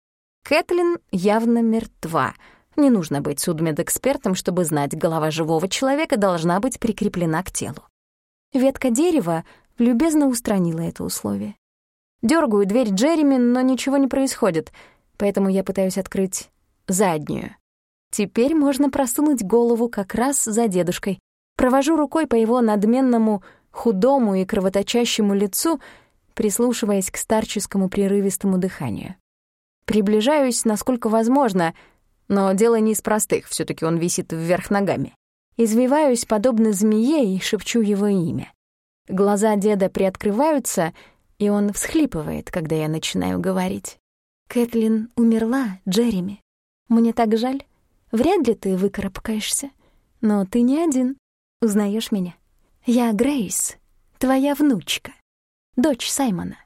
Кэтлин явно мертва. Не нужно быть судмедэкспертом, чтобы знать, голова живого человека должна быть прикреплена к телу. Ветка дерева любезно устранила это условие. Дёргаю дверь Джереми, но ничего не происходит, поэтому я пытаюсь открыть заднюю. Теперь можно просунуть голову как раз за дедушкой. Провожу рукой по его надменному, худому и кровоточащему лицу, прислушиваясь к старческому прерывистому дыханию. Приближаюсь, насколько возможно, но дело не из простых, все таки он висит вверх ногами. Извиваюсь, подобно змее, и шепчу его имя. Глаза деда приоткрываются, и он всхлипывает, когда я начинаю говорить. «Кэтлин умерла, Джереми. Мне так жаль. Вряд ли ты выкарабкаешься. Но ты не один. Узнаешь меня? Я Грейс, твоя внучка, дочь Саймона».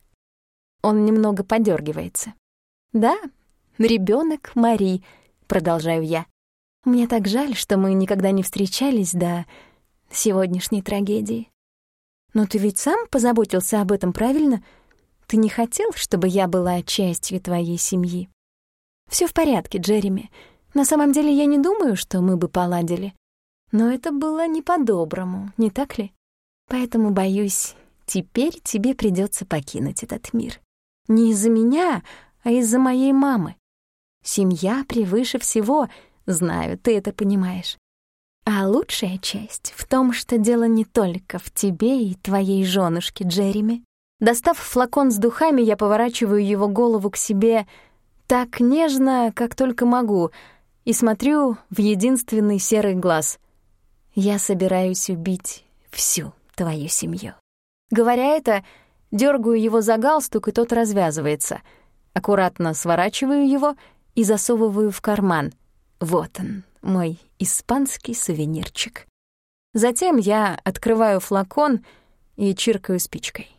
Он немного подергивается. «Да, ребенок Мари», — продолжаю я. «Мне так жаль, что мы никогда не встречались до сегодняшней трагедии. Но ты ведь сам позаботился об этом, правильно? Ты не хотел, чтобы я была частью твоей семьи?» Все в порядке, Джереми. На самом деле я не думаю, что мы бы поладили. Но это было не по-доброму, не так ли? Поэтому, боюсь, теперь тебе придется покинуть этот мир. Не из-за меня, а из-за моей мамы. Семья превыше всего, знаю, ты это понимаешь. А лучшая часть в том, что дело не только в тебе и твоей женушке Джереми. Достав флакон с духами, я поворачиваю его голову к себе так нежно, как только могу, и смотрю в единственный серый глаз. Я собираюсь убить всю твою семью. Говоря это, дергаю его за галстук, и тот развязывается — Аккуратно сворачиваю его и засовываю в карман. Вот он, мой испанский сувенирчик. Затем я открываю флакон и чиркаю спичкой.